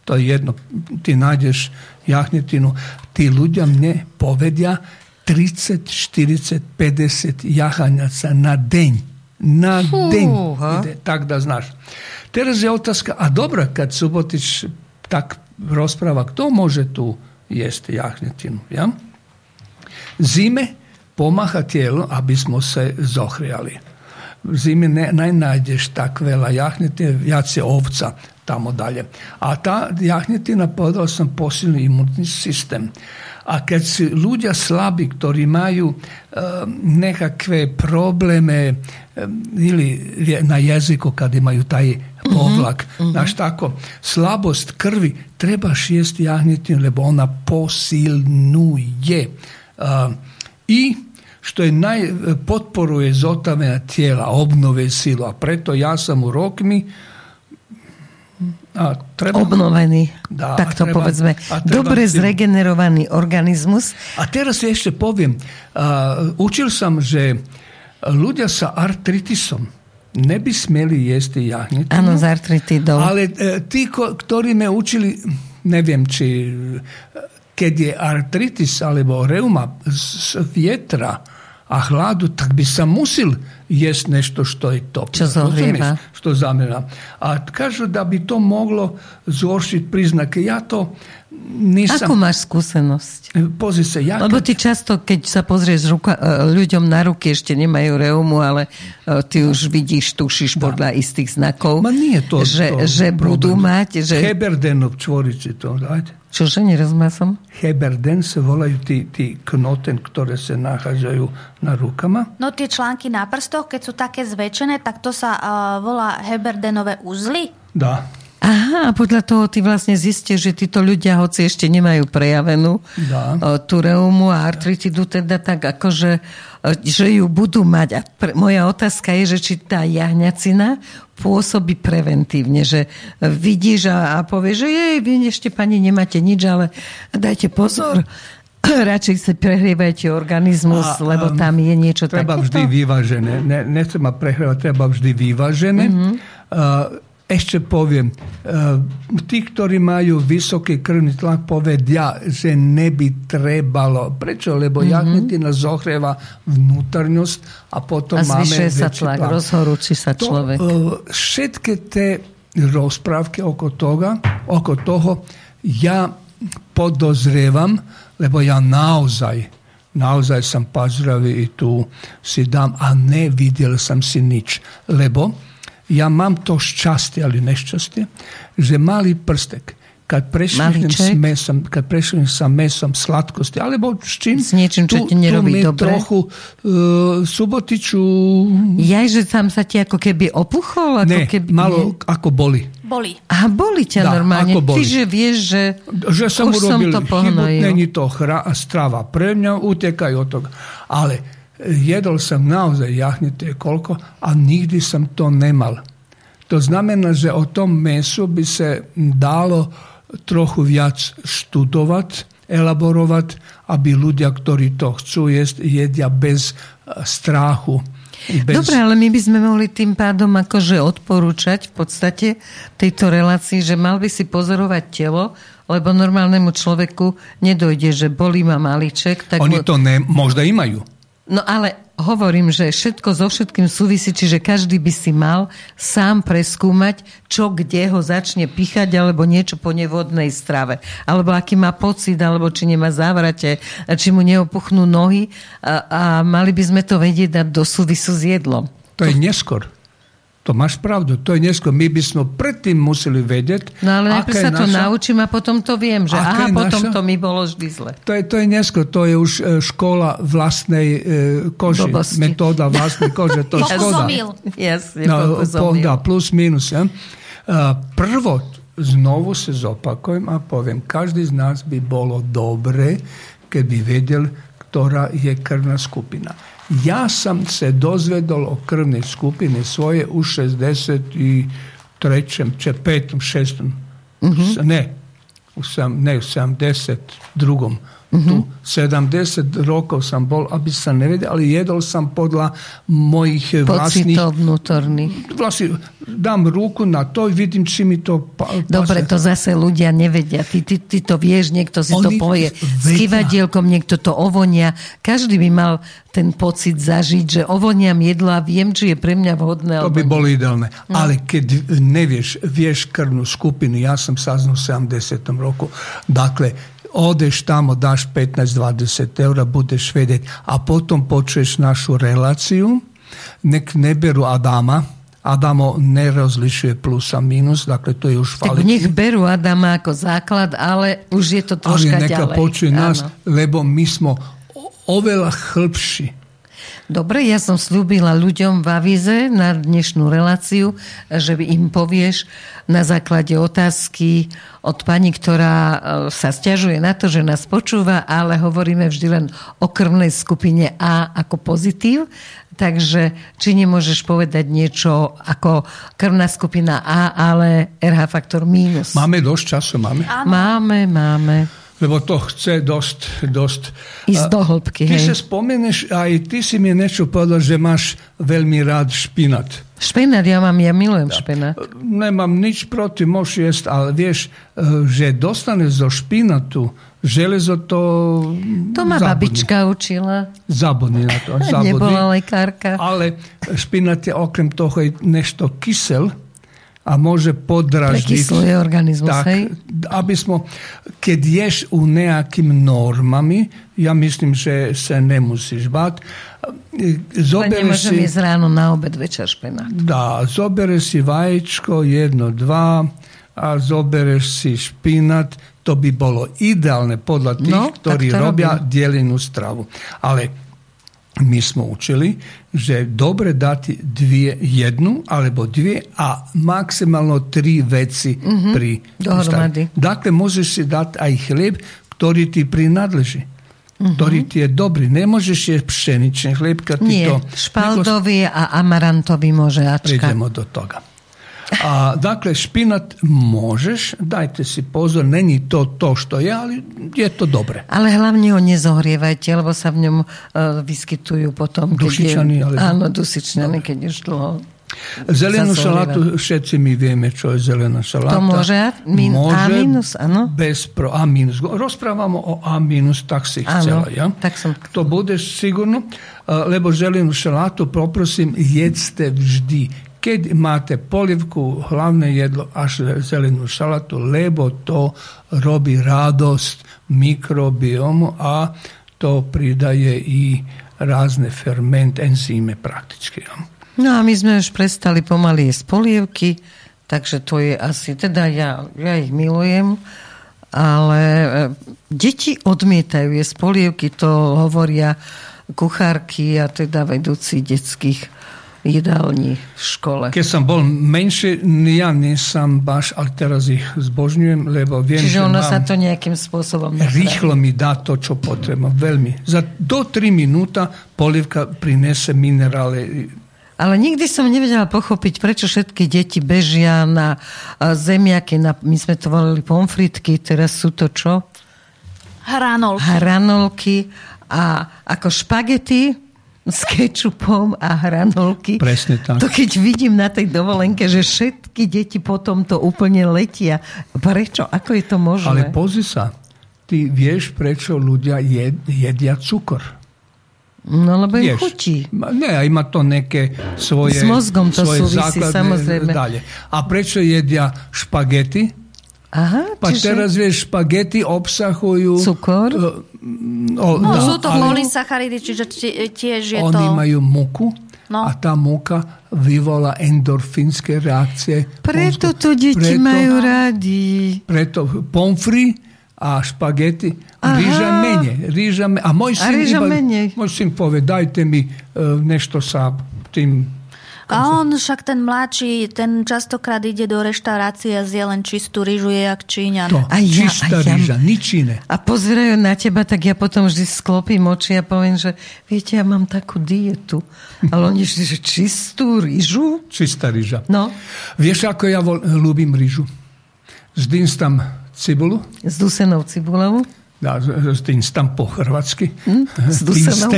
to je jedno, ty nájdeš jahnetinu, tí ľudia mne povedia 30, 40, 50 jahanjaca na deň. Na Fú, deň. Ide, tak da znaš. Teraz je otázka, a dobro, kad Subotić tak rozpráva, kto môže tu jesť jahnetinu? Ja? Zime pomaha tijelo, aby smo se zohrijali zimi ne, ne najdeš tak vela jahnjetine, jace ovca tamo dalje. A ta jahnjetina podala sam posilni imunni sistem. A kad su ľudia slabi, ktorí majú e, nekakve probleme e, ili na jeziku kad imaju taj povlak, mm -hmm. znaš tako, slabost krvi, trebaš jesti jahnjetinu, lebo ona posilnuje. Uh, I što je naj, potporuje zotavena tijela, obnove silu, a preto ja sam u Rokmi a treba, obnovený, da, tak to treba, povedzme. A treba, Dobre zregenerovaný organizmus. A teraz ešte poviem, uh, učil som, že ľudia sa artritisom ne bi smeli jesti jahnjetinu. Áno, z artritidom. Ale uh, tí, ktorí me učili, neviem, či keď je artritis alebo reuma z vjetra, a hladu, tak by sa musil jesť nešto što je zohrieva. Što zamjera. A kažu da bi to moglo zhoršiť príznaky. Ja to nisam... Akú máš skúsenosť? Pozri sa, ja... Lebo ty často, keď sa pozrieš ruka, e, ľuďom na ruky, ešte nemajú reumu, ale e, ty už vidíš, tušíš da. podľa istých znakov, Ma nie to, že, to že budú mať... Že... Heberdenov čvorici to, dajte. Čože, nerozumel som? Heberden se volajú tí, tí knoten, ktoré sa nachádzajú na rukama. No tie články na prstoch, keď sú také zväčšené, tak to sa uh, volá Heberdenové uzly? Dá. Aha, a podľa toho ty vlastne zistíš, že títo ľudia, hoci ešte nemajú prejavenú Dá. tú reumu a artritidu, teda tak akože že ju budú mať. A pre, moja otázka je, že či tá jahňacina pôsobí preventívne, že vidíš a, a povieš, že jej, vy ešte pani nemáte nič, ale dajte pozor, radšej sa prehrievajte organizmus, a, lebo tam je niečo také. Treba vždy vyvážené. Ne, nechcem ma prehrievať, treba vždy vyvážené. Mm-hmm. Uh, ešte poviem, eh, tí, ktorí majú vysoký krvný tlak, povedia, že neby trebalo. Prečo? Lebo mm-hmm. jahnetina zohrieva vnútornosť a potom a máme sa tlak, tlak. rozhorúči sa človek. To, uh, všetky tie rozprávky oko toho, oko toho ja podozrievam, lebo ja naozaj naozaj som pažravý i tu si dám a nevidel som si nič. Lebo ja mám to šťastie, ale nešťastie, že malý prstek, kad prešlihnem s mesom, kad prešlihnem sa mesom slatkosti, alebo s čím? S niečím, čo ti nerobí tu dobre. trochu uh, subotiču... Ja, že tam sa ti ako keby opuchol? Ako ne, keby, malo nie? ako boli. Boli. A boli ťa da, normálne. Ako boli. Ty, že vieš, že, že som už urobil som to pohnojil. Není to hra, strava pre mňa, utekaj od toga. Ale jedol som naozaj jahnite koľko a nikdy som to nemal. To znamená, že o tom mesu by sa dalo trochu viac študovať, elaborovať, aby ľudia, ktorí to chcú jesť, jedia bez e, strachu. Bez... Dobre, ale my by sme mohli tým pádom akože odporúčať v podstate tejto relácii, že mal by si pozorovať telo, lebo normálnemu človeku nedojde, že bolí ma maliček. Tak Oni to ne, možda imaju. No ale hovorím, že všetko so všetkým súvisí, čiže každý by si mal sám preskúmať, čo kde ho začne píchať, alebo niečo po nevodnej strave. Alebo aký má pocit, alebo či nemá závrate, či mu neopuchnú nohy. A, a mali by sme to vedieť dať do súvisu s jedlom. To je neskôr. To máš pravdu, to je neskôr. My by sme predtým museli vedieť, No ale najprv sa to naša... naučím a potom to viem, že aha, potom naša... to mi bolo vždy zle. To je, to je neskôr, to je už e, škola vlastnej e, koži. Blbosti. Metóda vlastnej kože. To je škoda. Jasne, no, po, da, plus minus. Ja. Prvo, znovu se zopakujem a poviem, každý z nás by bolo dobre, keby vedel, ktorá je krvna skupina ja sam se dozvedol o krvnoj skupini svoje u 63. če petom, šestom, mm-hmm. ne, u sam, ne, u 72. Mm-hmm. Tu 70 rokov sam bol, aby sa nevedel, ale jedol sam podľa mojich vlastných... Pocitov vnútorných. Vlastne dám ruku na to i vidim či mi to... Pa, Dobre, to zase ľudia nevedia. Ty, ty, ty to vieš, niekto si Oni to povie s kývadielkom, niekto to ovonia. Každý by mal ten pocit zažiť, že ovoniam jedlo a viem, či je pre mňa vhodné. To by bolo ideálne. No. Ale keď nevieš, vieš krvnú skupinu, ja som saznal v 70. roku, dakle, odeš tamo, daš 15-20 eura, budeš vedieť. A potom počuješ našu reláciu, nek neberu Adama, Adamo nerozlišuje plus a minus, dakle to je už falitný. Tak nech berú Adama ako základ, ale už je to troška ale neka ďalej. počuje nás, lebo my sme oveľa chlbší Dobre, ja som slúbila ľuďom v avize na dnešnú reláciu, že im povieš na základe otázky od pani, ktorá e, sa stiažuje na to, že nás počúva, ale hovoríme vždy len o krvnej skupine A ako pozitív. Takže či nemôžeš povedať niečo ako krvná skupina A, ale RH faktor mínus. Máme dosť času, máme? Áno. Máme, máme lebo to chce dosť... dosť. Ísť do hĺbky, Ty hej. sa spomeneš, aj ty si mi niečo povedal, že máš veľmi rád špinat. Špenát, ja mám, ja milujem ja. špenát. Nemám nič proti, môžeš jesť, ale vieš, e, že dostane zo špinatu železo to... To ma zabudni. babička učila. Zabudni na to. Zabudni. Nebola lekárka. Ale špinat je okrem toho nešto kysel, a može podražditi tak, da bismo kad ješ u nejakim normami ja mislim že se ne musiš bat zobere pa si iz rano na obed večer špenat da, zobere si vajčko, jedno, dva a zobere si špinat to bi bolo idealne podla tih no, ktorý robia dielenú stravu. Ale my smo učili, že je dobre dati dvije, jednu, alebo dvije, a maksimalno tri veci mm -hmm. pri Dohromady. Dakle, možeš si dati aj hljeb, ktorý ti prinadleži. Mm -hmm. ktorý ti je dobrý. Nemôžeš jesť pšeničný hlieb, kad ti Nie, to... špaldový a amarantový može ačka. Prejdemo do toga. A, dakle, špinat možeš, dajte si pozor, není to to što je, ali je to dobre. Ale hlavne ho nezohrievajte, lebo sa v ňom uh, vyskytujú potom... Dusičany, ale... Áno, dusičany, keď už dlho Zelenú šalátu, všetci my vieme, čo je zelená šaláta. To môže, min, môže A minus, áno? Bez pro A minus. Rozprávamo o A minus, tak si chcela, ja? tak som... To budeš sigurno, lebo zelenú šalátu, poprosím, jedzte vždy keď máte polivku, hlavné jedlo až zelenú šalatu, lebo to robí radosť mikrobiomu a to pridaje i rázne ferment, enzime prakticky. No a my sme už prestali pomaly jesť polievky, takže to je asi, teda ja, ja ich milujem, ale e, deti odmietajú jesť polievky, to hovoria kuchárky a teda vedúci detských jedálni v škole. Keď som bol menší, ja nie som baš, ale teraz ich zbožňujem, lebo viem, Čiže že ono sa to nejakým spôsobom. Rýchlo mi dá to, čo potrebujem. Veľmi. Za do 3 minúta polievka prinese minerály ale nikdy som nevedela pochopiť, prečo všetky deti bežia na zemiaky, na, my sme to volali pomfritky, teraz sú to čo? Hranolky. Hranolky a ako špagety s kečupom a hranolky. Presne tak. To keď vidím na tej dovolenke, že všetky deti potom to úplne letia. Prečo? Ako je to možné? Ale pozri sa, ty vieš, prečo ľudia jed, jedia cukor. No lebo im chutí. Ne, ima to neke svoje... S mozgom to svoje súvisí, samozrejme. Dalje. A prečo jedia špagety? Aha, pa čiže... teraz vieš, špagety obsahujú... Cukor? Uh, o, no, da, sú to polysacharidy, čiže tiež je oni to... Oni majú muku no. a tá muka vyvolá endorfínske reakcie. Preto to deti preto, majú radi. Preto pomfri a špagety. Aha. Rýža menej. Rýža menej. A môj syn, a iba, menej. môj syn povie, dajte mi uh, nešto sa tým a on však ten mladší, ten častokrát ide do reštaurácie a zje len čistú rýžu, je jak Číňan. To, a ja, čistá a ja, nič iné. A pozerajú na teba, tak ja potom vždy sklopím oči a poviem, že viete, ja mám takú dietu. Ale oni vždy, že čistú rýžu? Čistá rýža. No. Vieš, ako ja ľúbim rýžu? Zdým tam cibulu. S dusenou cibulou? Da, tam po hrvatsky. Mm, s dusenom.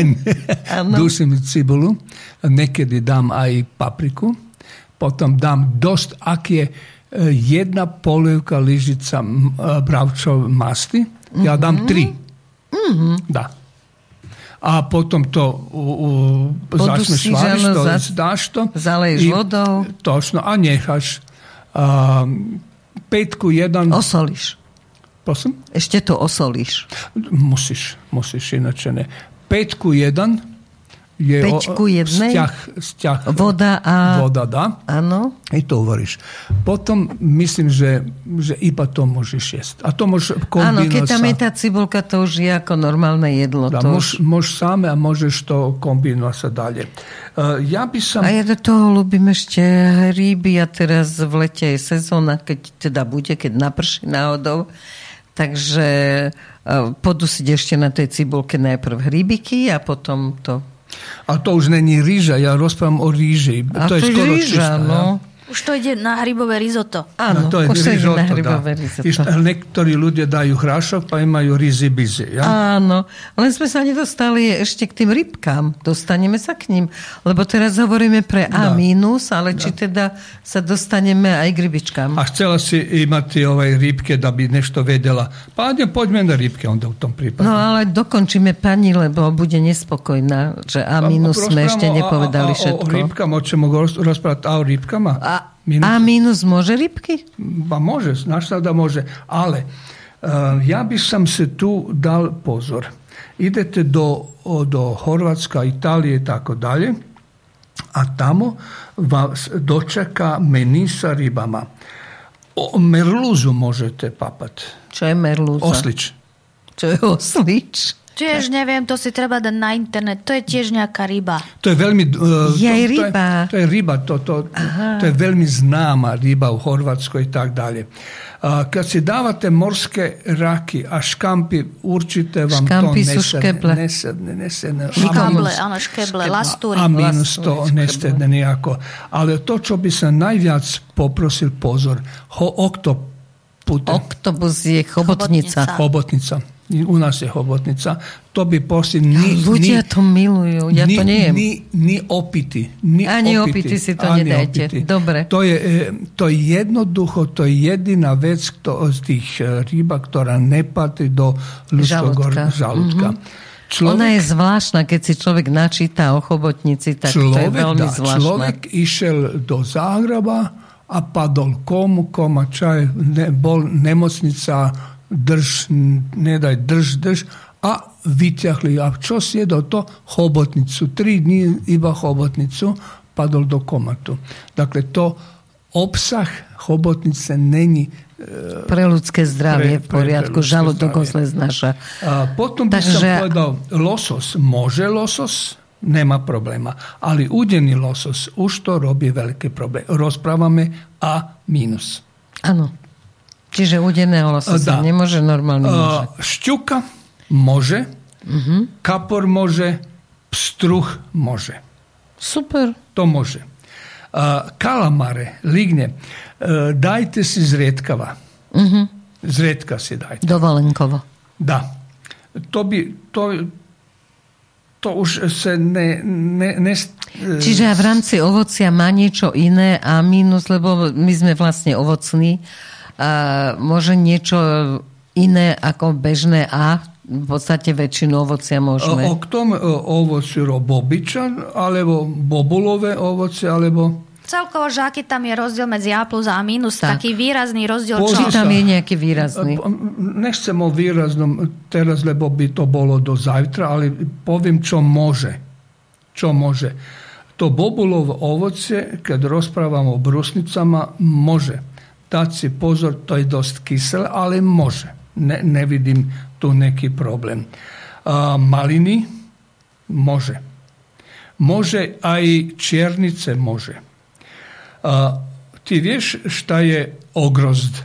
Dusim cibulu. Nekedy dám aj papriku. Potom dám dosť, ak je e, jedna polievka lyžica e, bravčov masti. Ja dám mhm. tri. Mm-hmm. Da. A potom to u, u, začneš variť, to za, dáš to. Zaleješ vodou. Točno. A necháš uh, petku, jeden... Osolíš. Prosím? Ešte to osolíš. Musíš, musíš, inače ne. Petku jeden je Peťku jednej? Vzťah, vzťah, voda a... Voda, dá. Áno. I to uvaríš. Potom myslím, že, že iba to môžeš jesť. A to môžeš kombinovať. Áno, keď tam je tá cibulka, to už je ako normálne jedlo. Da, to môž, už... same a môžeš to kombinovať sa dalje. Uh, ja by som... A ja do toho ľúbim ešte ryby a teraz v lete je sezóna, keď teda bude, keď naprší náhodou. Takže uh, podusiť ešte na tej cibulke najprv hrybiky a potom to a to už není rýža, ja rozprávam o rýži. A to, to je skoro rýža, čistá, no. Už to ide na hrybové risotto. Áno, no, to je už risotto, na hrybové dá. risotto. Iš, niektorí ľudia dajú hrášok, pa majú rizy bizy. Ja? Áno, len sme sa nedostali ešte k tým rybkám. Dostaneme sa k ním. Lebo teraz hovoríme pre A mínus, ale da. či teda sa dostaneme aj k rybičkám. A chcela si imať ovaj rybke, da by nešto vedela. Páde, poďme na rybke onda v tom prípade. No ale dokončíme pani, lebo bude nespokojná, že A mínus sme ešte nepovedali a, a, všetko. O rybkám, o čemu rozprávať A o rybkám? A Minus. A minus môže rybky? Ba môže, naštada môže. Ale uh, ja by som si tu dal pozor. Idete do, do Horvatska, Italije i tako dalje, a tamo vas dočeka meni sa rybama. O, merluzu možete papat. Čo je merluza? Oslič. Čo je oslič? Tiež neviem, to si treba dať na internet. To je tiež nejaká ryba. To je veľmi... Uh, je to, ryba. To je, to je ryba, to, to, to je veľmi známa ryba u Horvatskoj i tak dalje. Uh, kad si dávate morske raki, a škampi určite vam škampi to nesedne. Škeble. Nesedne, nesedne. Škeble, áno, škeble, lastúry. A minus to nesedne nejako. Ale to, čo by sa najviac poprosil pozor, ho, oktopute. Oktopus je chobotnica. Chobotnica. Chobotnica u nás je hobotnica, to by proste ni, Ľudia ni, to milujú, ja ni, to nejem. Ni, ni opity. Ni Ani opity, opity si to nedajte. Opity. Dobre. To je, e, to je jednoducho, to je jediná vec kto, z tých e, rýba, ktorá nepatrí do ľudského žalúdka. Mm-hmm. Človek, Ona je zvláštna, keď si človek načíta o chobotnici, tak človek, to je veľmi dá, zvláštna. Človek išiel do Záhraba a padol komu, koma čaj, ne, bol nemocnica drž, ne daj, drž, drž, a vyťahli. A čo si jedol to? Hobotnicu. Tri dní iba hobotnicu, padol do komatu. Dakle, to obsah hobotnice není e, pre ľudské zdravie pre, v poriadku, žalúdok znaša. A potom by Takže... som povedal, losos, môže losos, nema problema. Ali udený losos už to robí veľký problém. Rozprávame A minus. Áno. Čiže udeného lososa da. nemôže normálne môže. Šťuka môže, uh-huh. kapor môže, pstruh môže. Super. To môže. Kalamare, ligne, uh, dajte si zriedkava. Uh-huh. Zriedka si dajte. Dovolenkovo. Da. To by, to, to už sa ne, ne, ne... Čiže v rámci ovocia má niečo iné a minus, lebo my sme vlastne ovocní, môže niečo iné ako bežné A v podstate väčšinu ovocia môžeme. O, k tomu ovoci bobičan, alebo bobulové ovoce, alebo Celkovo, že aký tam je rozdiel medzi A plus a minus, tak. taký výrazný rozdiel. Či tam je nejaký výrazný? Nechcem o výraznom teraz, lebo by to bolo do zajtra, ale poviem, čo môže. Čo môže. To bobulovo ovoce, keď rozprávam o brusnicama, môže. Si pozor, to je dosť kyselé, ale môže. Ne, nevidím tu neki problem. A, maliny može. Može, a i černice može. A, ti vješ šta je ogrozd?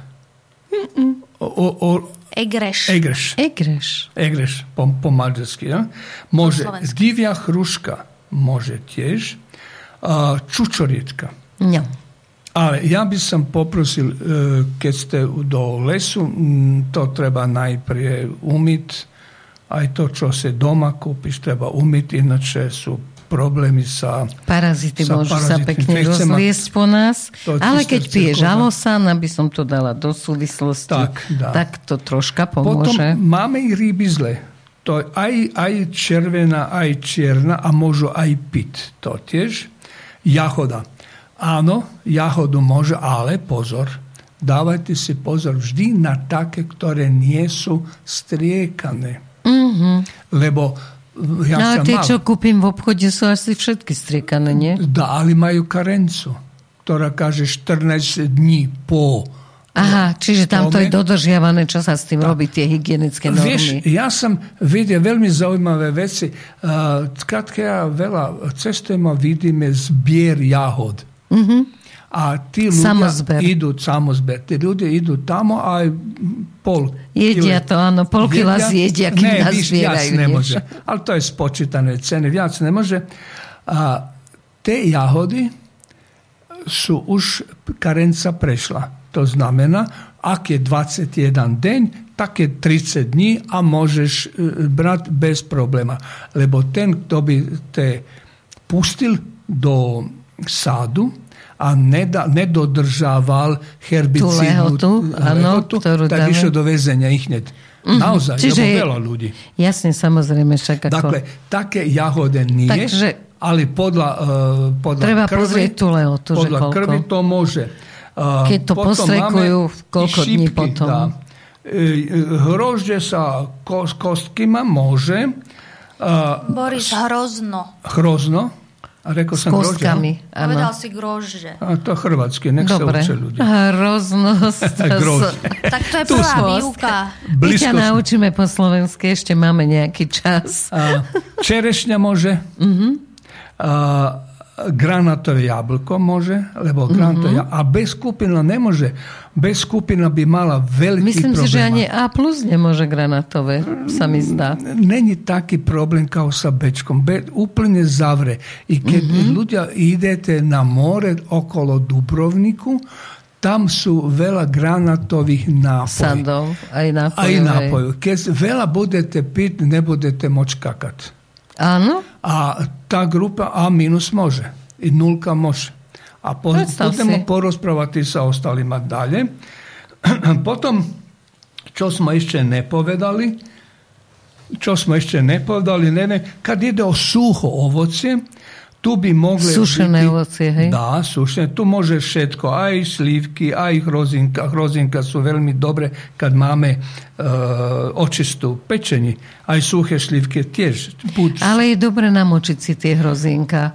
O, o, Egreš. Egreš. Egreš. Egreš po, po mađarski. Ja? Može. Divja hruška može tjež. A, čučorjetka. Ja. Ale ja bi sam poprosil, e, kad ste do lesu, to treba najprije umit, a i to čo se doma kupiš treba umit, inače su problémy sa... Parazity sa môžu sa pekne rozliesť po nás. Ale keď pije žalosan, aby som to dala do súvislosti, tak, tak to troška pomôže. Potom máme i ryby zle. To aj, aj červená, aj čierna a môžu aj piť. To tiež. Jahoda. Áno, jahodu môže, ale pozor, dávajte si pozor vždy na také, ktoré nie sú striekané. Mm-hmm. Lebo ja no, ale tie, mal. čo kúpim v obchode, sú asi všetky striekané, nie? Da, ali majú karencu, ktorá kaže 14 dní po Aha, čiže tam to je dodržiavané, čo sa s tým robí, tie hygienické normy. Vieš, ja som videl veľmi zaujímavé veci. Uh, ja veľa cestujem a vidíme zbier jahod. Mm-hmm. A ti ľudia samozber. idú, samozber, tí ľudia idú tam a pol Jedia to, áno, pol kila zjedia, kým ne, nás zbierajú. nemôže. Ale to je spočítané ceny, viac nemôže. A tie jahody sú už, karenca prešla. To znamená, ak je 21 deň, tak je 30 dní a môžeš e, brať bez probléma. Lebo ten, kto by te pustil do sádu, a neda, nedodržával herbicidnú lehotu, lehotu áno, tak dáme. išiel do väzenia ich hneď. Mm-hmm. Naozaj, Čiže lebo veľa ľudí. Jasne, samozrejme. Však ako... Dakle, také jahode nie, Takže, ale podľa, uh, podľa treba krvi, pozrieť tú lehotu, podľa že koľko. krvi to môže. Uh, Keď to postrekujú, koľko šipky, dní potom. Dá. Hrožde sa kostky má môže. Uh, Boris, hrozno. Hrozno? A rekao sam kostkami. grožđe. Povedal si grožđe. A to hrvatski, nek Dobre. se uče ljudi. Hroznost. grožđe. tak to je prvá výuka. My ťa naučíme po slovensky, ešte máme nejaký čas. A, čerešňa može. Uh-huh. A, granatové jablko može, lebo granatové mm-hmm. a bez skupina ne može. Bez skupina bi mala veliki Mislim problema. si, že ani A plus ne može granatove, sa mi zda. Není taki problem kao sa bečkom. Be, úplne zavre. I kad mm-hmm. ľudia idete na more okolo Dubrovniku, tam sú veľa granatových nápojov. Sadov, aj nápojov. Aj nápojov. Keď veľa budete piť, nebudete moč kakať. Áno. A tá grupa A minus može. I nulka može a budemo porozpravati sa ostalima dalje. Potom, čo smo išće nepovedali, čo smo išće ne povedali, ne, ne, kad ide o suho ovoce, tu bi mogle... Sušene biti, ovoce, hej? Da, sušene. Tu može šetko, aj slivki, aj hrozinka. Hrozinka su veľmi dobre kad mame uh, očistu pečenji, Aj i suhe slivke tjež. Ali i dobre namočiti tih hrozinka.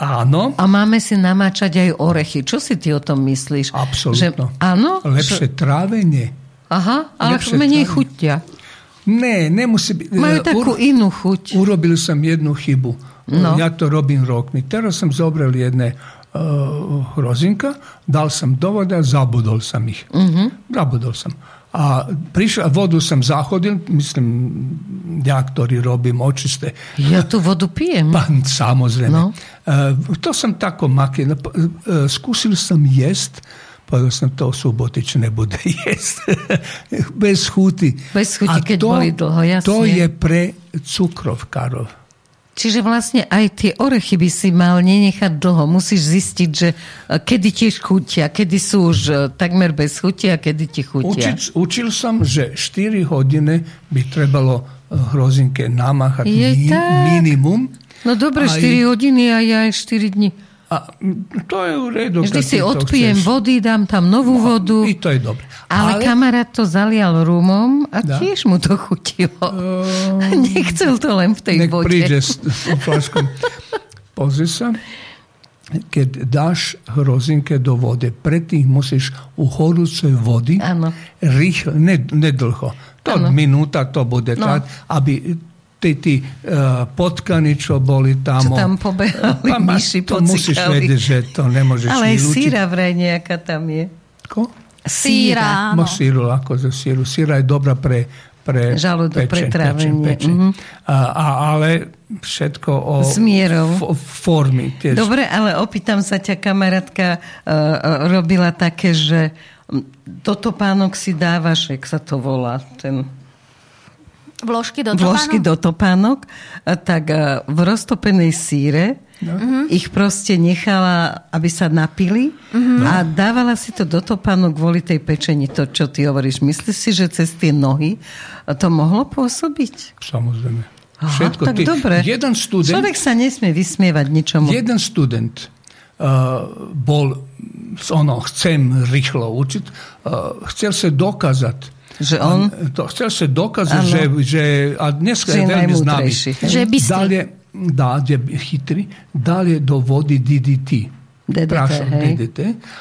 Áno. A máme si namáčať aj orechy. Čo si ty o tom myslíš? Absolutno. Že, áno? Lepšie že... trávenie. Aha, ale Lepšie menej trávenie. chutia. Ne, nemusí byť. Majú takú Ur... inú chuť. Urobil som jednu chybu No. Ja to robím rokmi. Teraz som zobral jedne uh, hrozinka, dal som do vode a zabudol som ich. Uh-huh. Zabudol som. A prišiel, vodu som zahodil, myslím, ja, ktorý robím očiste. Ja tú vodu pijem. Pa, samozrejme. No. Uh, to som tako makil. Uh, skúsil som jesť, povedal som, to subotič nebude jesť. Bez chuti. Bez chuti, keď to, boli dlho, jasne. To je pre cukrovkárov. Čiže vlastne aj tie orechy by si mal nenechať dlho. Musíš zistiť, že e, kedy tiež chutia, kedy sú už takmer bez chutia, kedy ti chutia. Učil, učil som, že 4 hodiny by trebalo hrozinke namáchať mi, minimum. No dobre, 4 hodiny a ja aj 4 dní. A to je uredu. Vždy si odpijem chceš. vody, dám tam novú no, vodu. I to je dobre. Ale, Ale kamarát to zalial rumom a da. tiež mu to chutilo. Uh, Nechcel to len v tej nek vode. príde s flaškom. Pozri sa, keď dáš hrozinke do vode, predtým musíš u horúcej vody rýchle, nedlho. To ano. minúta to bude no. tak, aby tí, tí uh, potkany, čo boli tam. Čo tam pobehali, tam, myši To musíš vedieť, že to nemôžeš Ale aj síra vraj nejaká tam je. Ko? Síra. Mo síru, ako síru. Síra je dobrá pre, pre Žalúdok, pre trávenie. Mm-hmm. A, a, ale všetko o F- formy. Tiež. Dobre, ale opýtam sa ťa, kamarátka uh, robila také, že do topánok si dávaš, jak sa to volá, ten Vložky do? Vložky do topánok, tak e, v roztopenej síre no. Mhm. ich proste nechala, aby sa napili uh-huh. a dávala si to do topánok kvôli tej pečení, to, čo ty hovoríš. Myslíš si, že cez tie nohy to mohlo pôsobiť? Samozrejme. Aha, Všetko. tak ty, dobre. Jeden student, Človek sa nesmie vysmievať ničomu. Jeden student uh, bol, ono, chcem rýchlo učiť, uh, chcel sa dokázať, že on... To chcel sa dokázať, že, že, a dnes je veľmi známy. Že by Dalje, da, je chytrý, dalje do vody DDT. DDT, Prašom, DDT.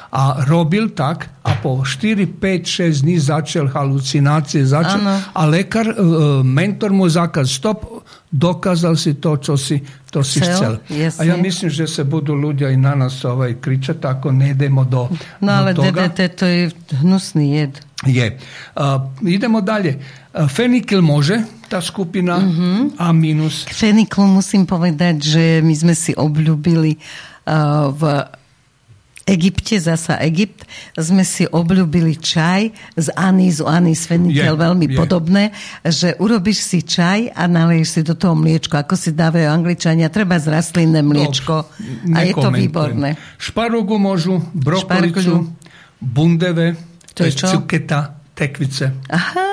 A robil tak a po 4, 5, 6 dní začal halucinácie, začal, a lekar, e, mentor mu zakaz, stop, dokázal si to, čo si, to si chcel. Jasne. A ja myslím, že sa budú ľudia i na nás ovaj, kričať, ako nejdemo do, no, ale do toga. DDT to je hnusný jed. Je. Uh, idemo dalje. Fenikl može, tá skupina uh-huh. A minus. K feniklu musím povedať, že my sme si obľúbili uh, v Egypte, zasa Egypt, sme si obľúbili čaj z anízu, anís, fenikel, je, veľmi je. podobné, že urobíš si čaj a naleješ si do toho mliečko, ako si dávajú angličania, treba z rastlinné mliečko no, a je to výborné. Šparugu môžu, brokolicu, bundeve, to, je čo? cuketa, tekvice. Aha.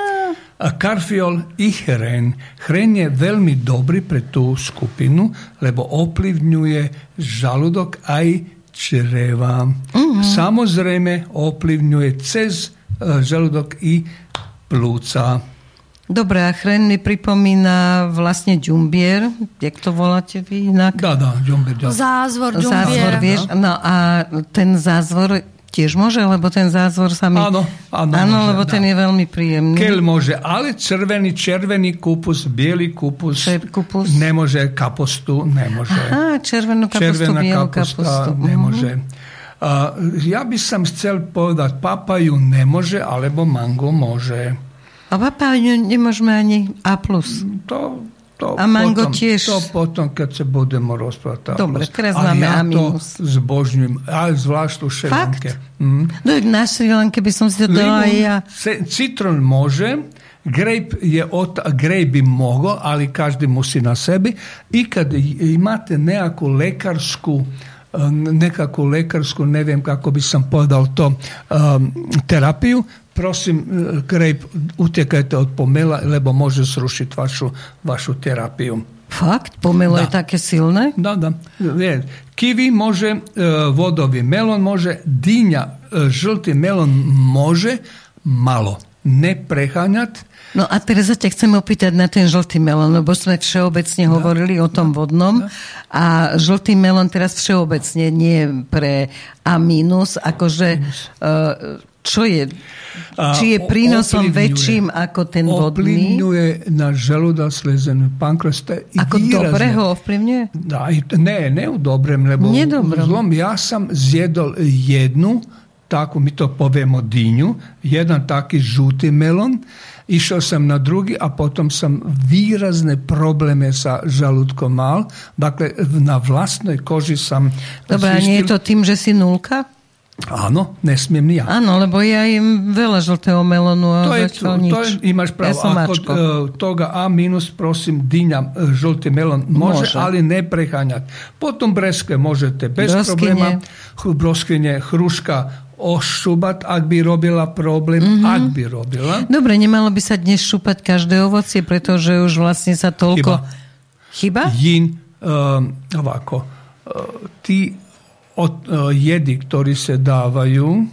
A karfiol i hren. Hren je veľmi dobrý pre tú skupinu, lebo ovplyvňuje žalúdok aj čreva. Uh-huh. Samozrejme ovplyvňuje cez uh, žalúdok i plúca. Dobre, a chren mi pripomína vlastne džumbier, jak to voláte vy inak? Dá, dá, džumbier. Dá. Zázvor, džumbier. Zázvor, vieš, no a ten zázvor tiež môže, lebo ten zázvor sa mi... Áno, áno. Áno, môže, lebo ten je veľmi príjemný. Keľ môže, ale červený, červený kupus, biely kupus, Čer, kupus. nemôže, kapostu nemôže. Aha, červenú kapostu, Červená bielu kapusta kapustu. nemôže. Uh, ja by som chcel povedať, papaju nemôže, alebo mango môže. A papaju nemôžeme ani A+. To to a mango potom, tiež. To potom, keď sa budemo rozprávať. Dobre, teraz máme ja A minus. to zbožňujem, aj zvlášť u Šrilanke. Mm. No na Šrilanke by som si to dala aj ja. Citron môže, grape, je od, grape by mohol, ale každý musí na sebi. I kad imate nejakú lekarskú nekakvu lekarsku, ne viem kako bi sam podal to, um, terapiju, prosím, Grape, utekajte od pomela, lebo može srušiti vašu, vašu terapiju. Fakt? Pomelo da. je také silné? Da, da. Je. Kiwi može, vodovi melon može, dinja, žlti melon može, malo. Ne. No a teraz sa ťa chcem opýtať na ten žltý melón, lebo sme všeobecne da, hovorili o tom da, vodnom da. a žltý melón teraz všeobecne nie pre A minus, akože uh, čo je, či je prínosom väčším ako ten vodný? Ovplyvňuje na žalúda slezenú pankreas. Ako výrazne. dobre ho ovplyvňuje? Da, ne, ne u dobrem, lebo Nedobrom. zlom. Ja sam zjedol jednu, tako mi to povemo dinju, jedan taki žuti melon, Išao sam na drugi, a potom sam výrazne probleme sa žalúdkom mal. Dakle, na vlastnej koži sam... Dobre, a nie je to tým, že si nulka? Áno, nesmiem ja. Áno, lebo ja im veľa žltého melónu a to je, to, nič. To je, máš právo. Ja Ako, uh, toga A minus, prosím, dyňa, uh, žltý melón môže, môže, ale neprecháňať. Potom breske môžete bez probléma. Broskyne, chruška, ošúbať, ak by robila problém, mm-hmm. ak by robila. Dobre, nemalo by sa dnes šúpať každé ovocie, pretože už vlastne sa toľko... Chyba? Chyba? Jin, um, ovako, uh, tí od, uh, jedy, ktorí sa dávajú,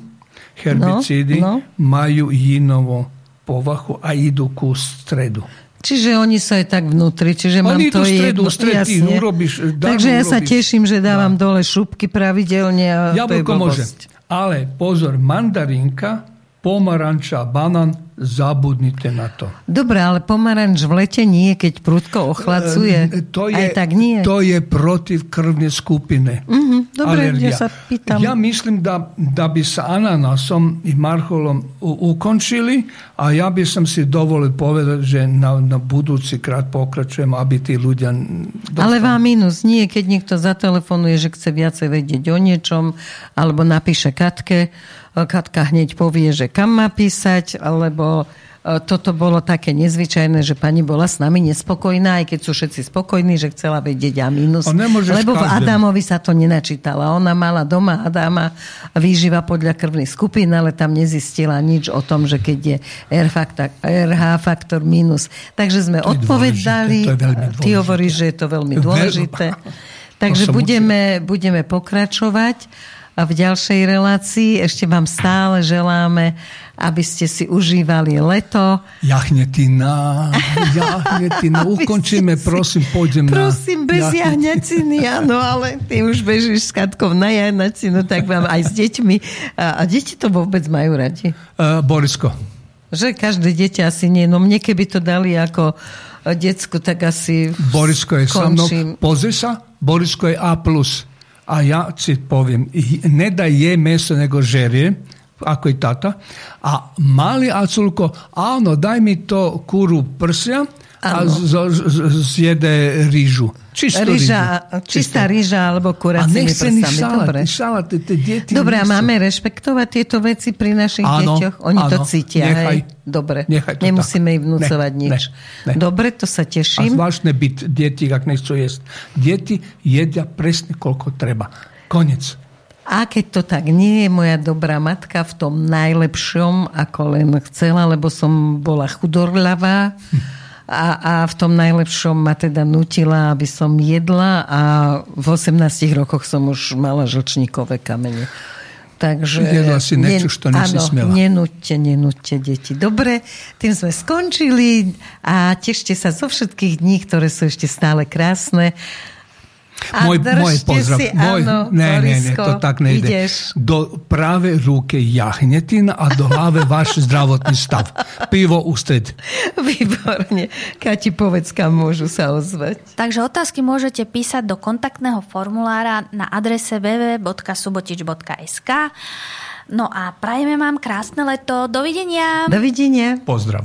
herbicídy, no, no. majú jinovo povahu a idú ku stredu. Čiže oni sa aj tak vnútri, čiže mám to stredu, jedno, jasne. Urobíš, Takže ja urobíš. sa teším, že dávam no. dole šupky pravidelne a Jablko to je môže. Ale pozor, mandarinka, pomaranča, banán, zabudnite na to. Dobre, ale pomaranč v lete nie, keď prudko ochlacuje. E, to je, Aj tak nie. To je protiv krvne skupine. Mm-hmm, dobre, Alergia. ja sa pýtam. Ja myslím, da, da by sa ananasom i marholom ukončili, a ja by som si dovolil povedať, že na, na budúci krát pokračujem, aby tí ľudia... Dostali. Ale vám minus nie, keď niekto zatelefonuje, že chce viacej vedieť o niečom, alebo napíše Katke, Katka hneď povie, že kam má písať, alebo e, toto bolo také nezvyčajné, že pani bola s nami nespokojná, aj keď sú všetci spokojní, že chcela vedieť a minus. Lebo v Adamovi sa to nenačítala. Ona mala doma Adama výživa podľa krvných skupín, ale tam nezistila nič o tom, že keď je RH faktor, RH faktor minus. Takže sme to odpovedali. Ty hovoríš, že je to veľmi dôležité. Takže budeme, budeme pokračovať v ďalšej relácii. Ešte vám stále želáme, aby ste si užívali leto. Jahnetina, jahnetina. Ukončíme, prosím, pôjdem prosím, na... Prosím, bez jahňaciny, áno, ale ty už bežíš s Katkou na jahňacinu, tak vám aj s deťmi. A, a deti to vôbec majú radi? Uh, Borisko. Že každé dieťa asi nie. No mne keby to dali ako decku, tak asi Borisko je sa mnou. Pozri sa, Borisko je A+. A ja si poviem, ne da je meso, nego žerje, ako i tata. A mali aculko, ano, daj mi to kuru a z, zjede rýžu. Čistú rýžu. Čistá rýža alebo kuracími prstami. Šalát, Dobre. Šalát, te, deti Dobre, a máme rešpektovať tieto veci pri našich áno, deťoch? Oni áno, to cítia, nechaj, hej? Dobre, nechaj to nemusíme tak. im vnúcovať ne, nič. Ne, ne. Dobre, to sa teším. A zvláštne byť deti, ak nechcú jesť. Deti jedia presne, koľko treba. Konec. A keď to tak nie je moja dobrá matka v tom najlepšom, ako len chcela, lebo som bola chudorľavá hm. A, a v tom najlepšom ma teda nutila, aby som jedla a v 18 rokoch som už mala žlčníkové kamene. Takže... Jedla si nechceš, to áno, smela. nenúďte, nenúďte deti. Dobre, tým sme skončili a tešte sa zo všetkých dní, ktoré sú ešte stále krásne. A môj, môj pozdrav. Si, môj, áno, ne, ne, ne, to tak nejde. Ideš. Do práve ruke jahnetina a do hlave váš zdravotný stav. Pivo ústred. Výborne. Kati, povedz, kam môžu sa ozvať. Takže otázky môžete písať do kontaktného formulára na adrese www.subotič.sk No a prajeme vám krásne leto. Dovidenia. Dovidenia. Pozdrav.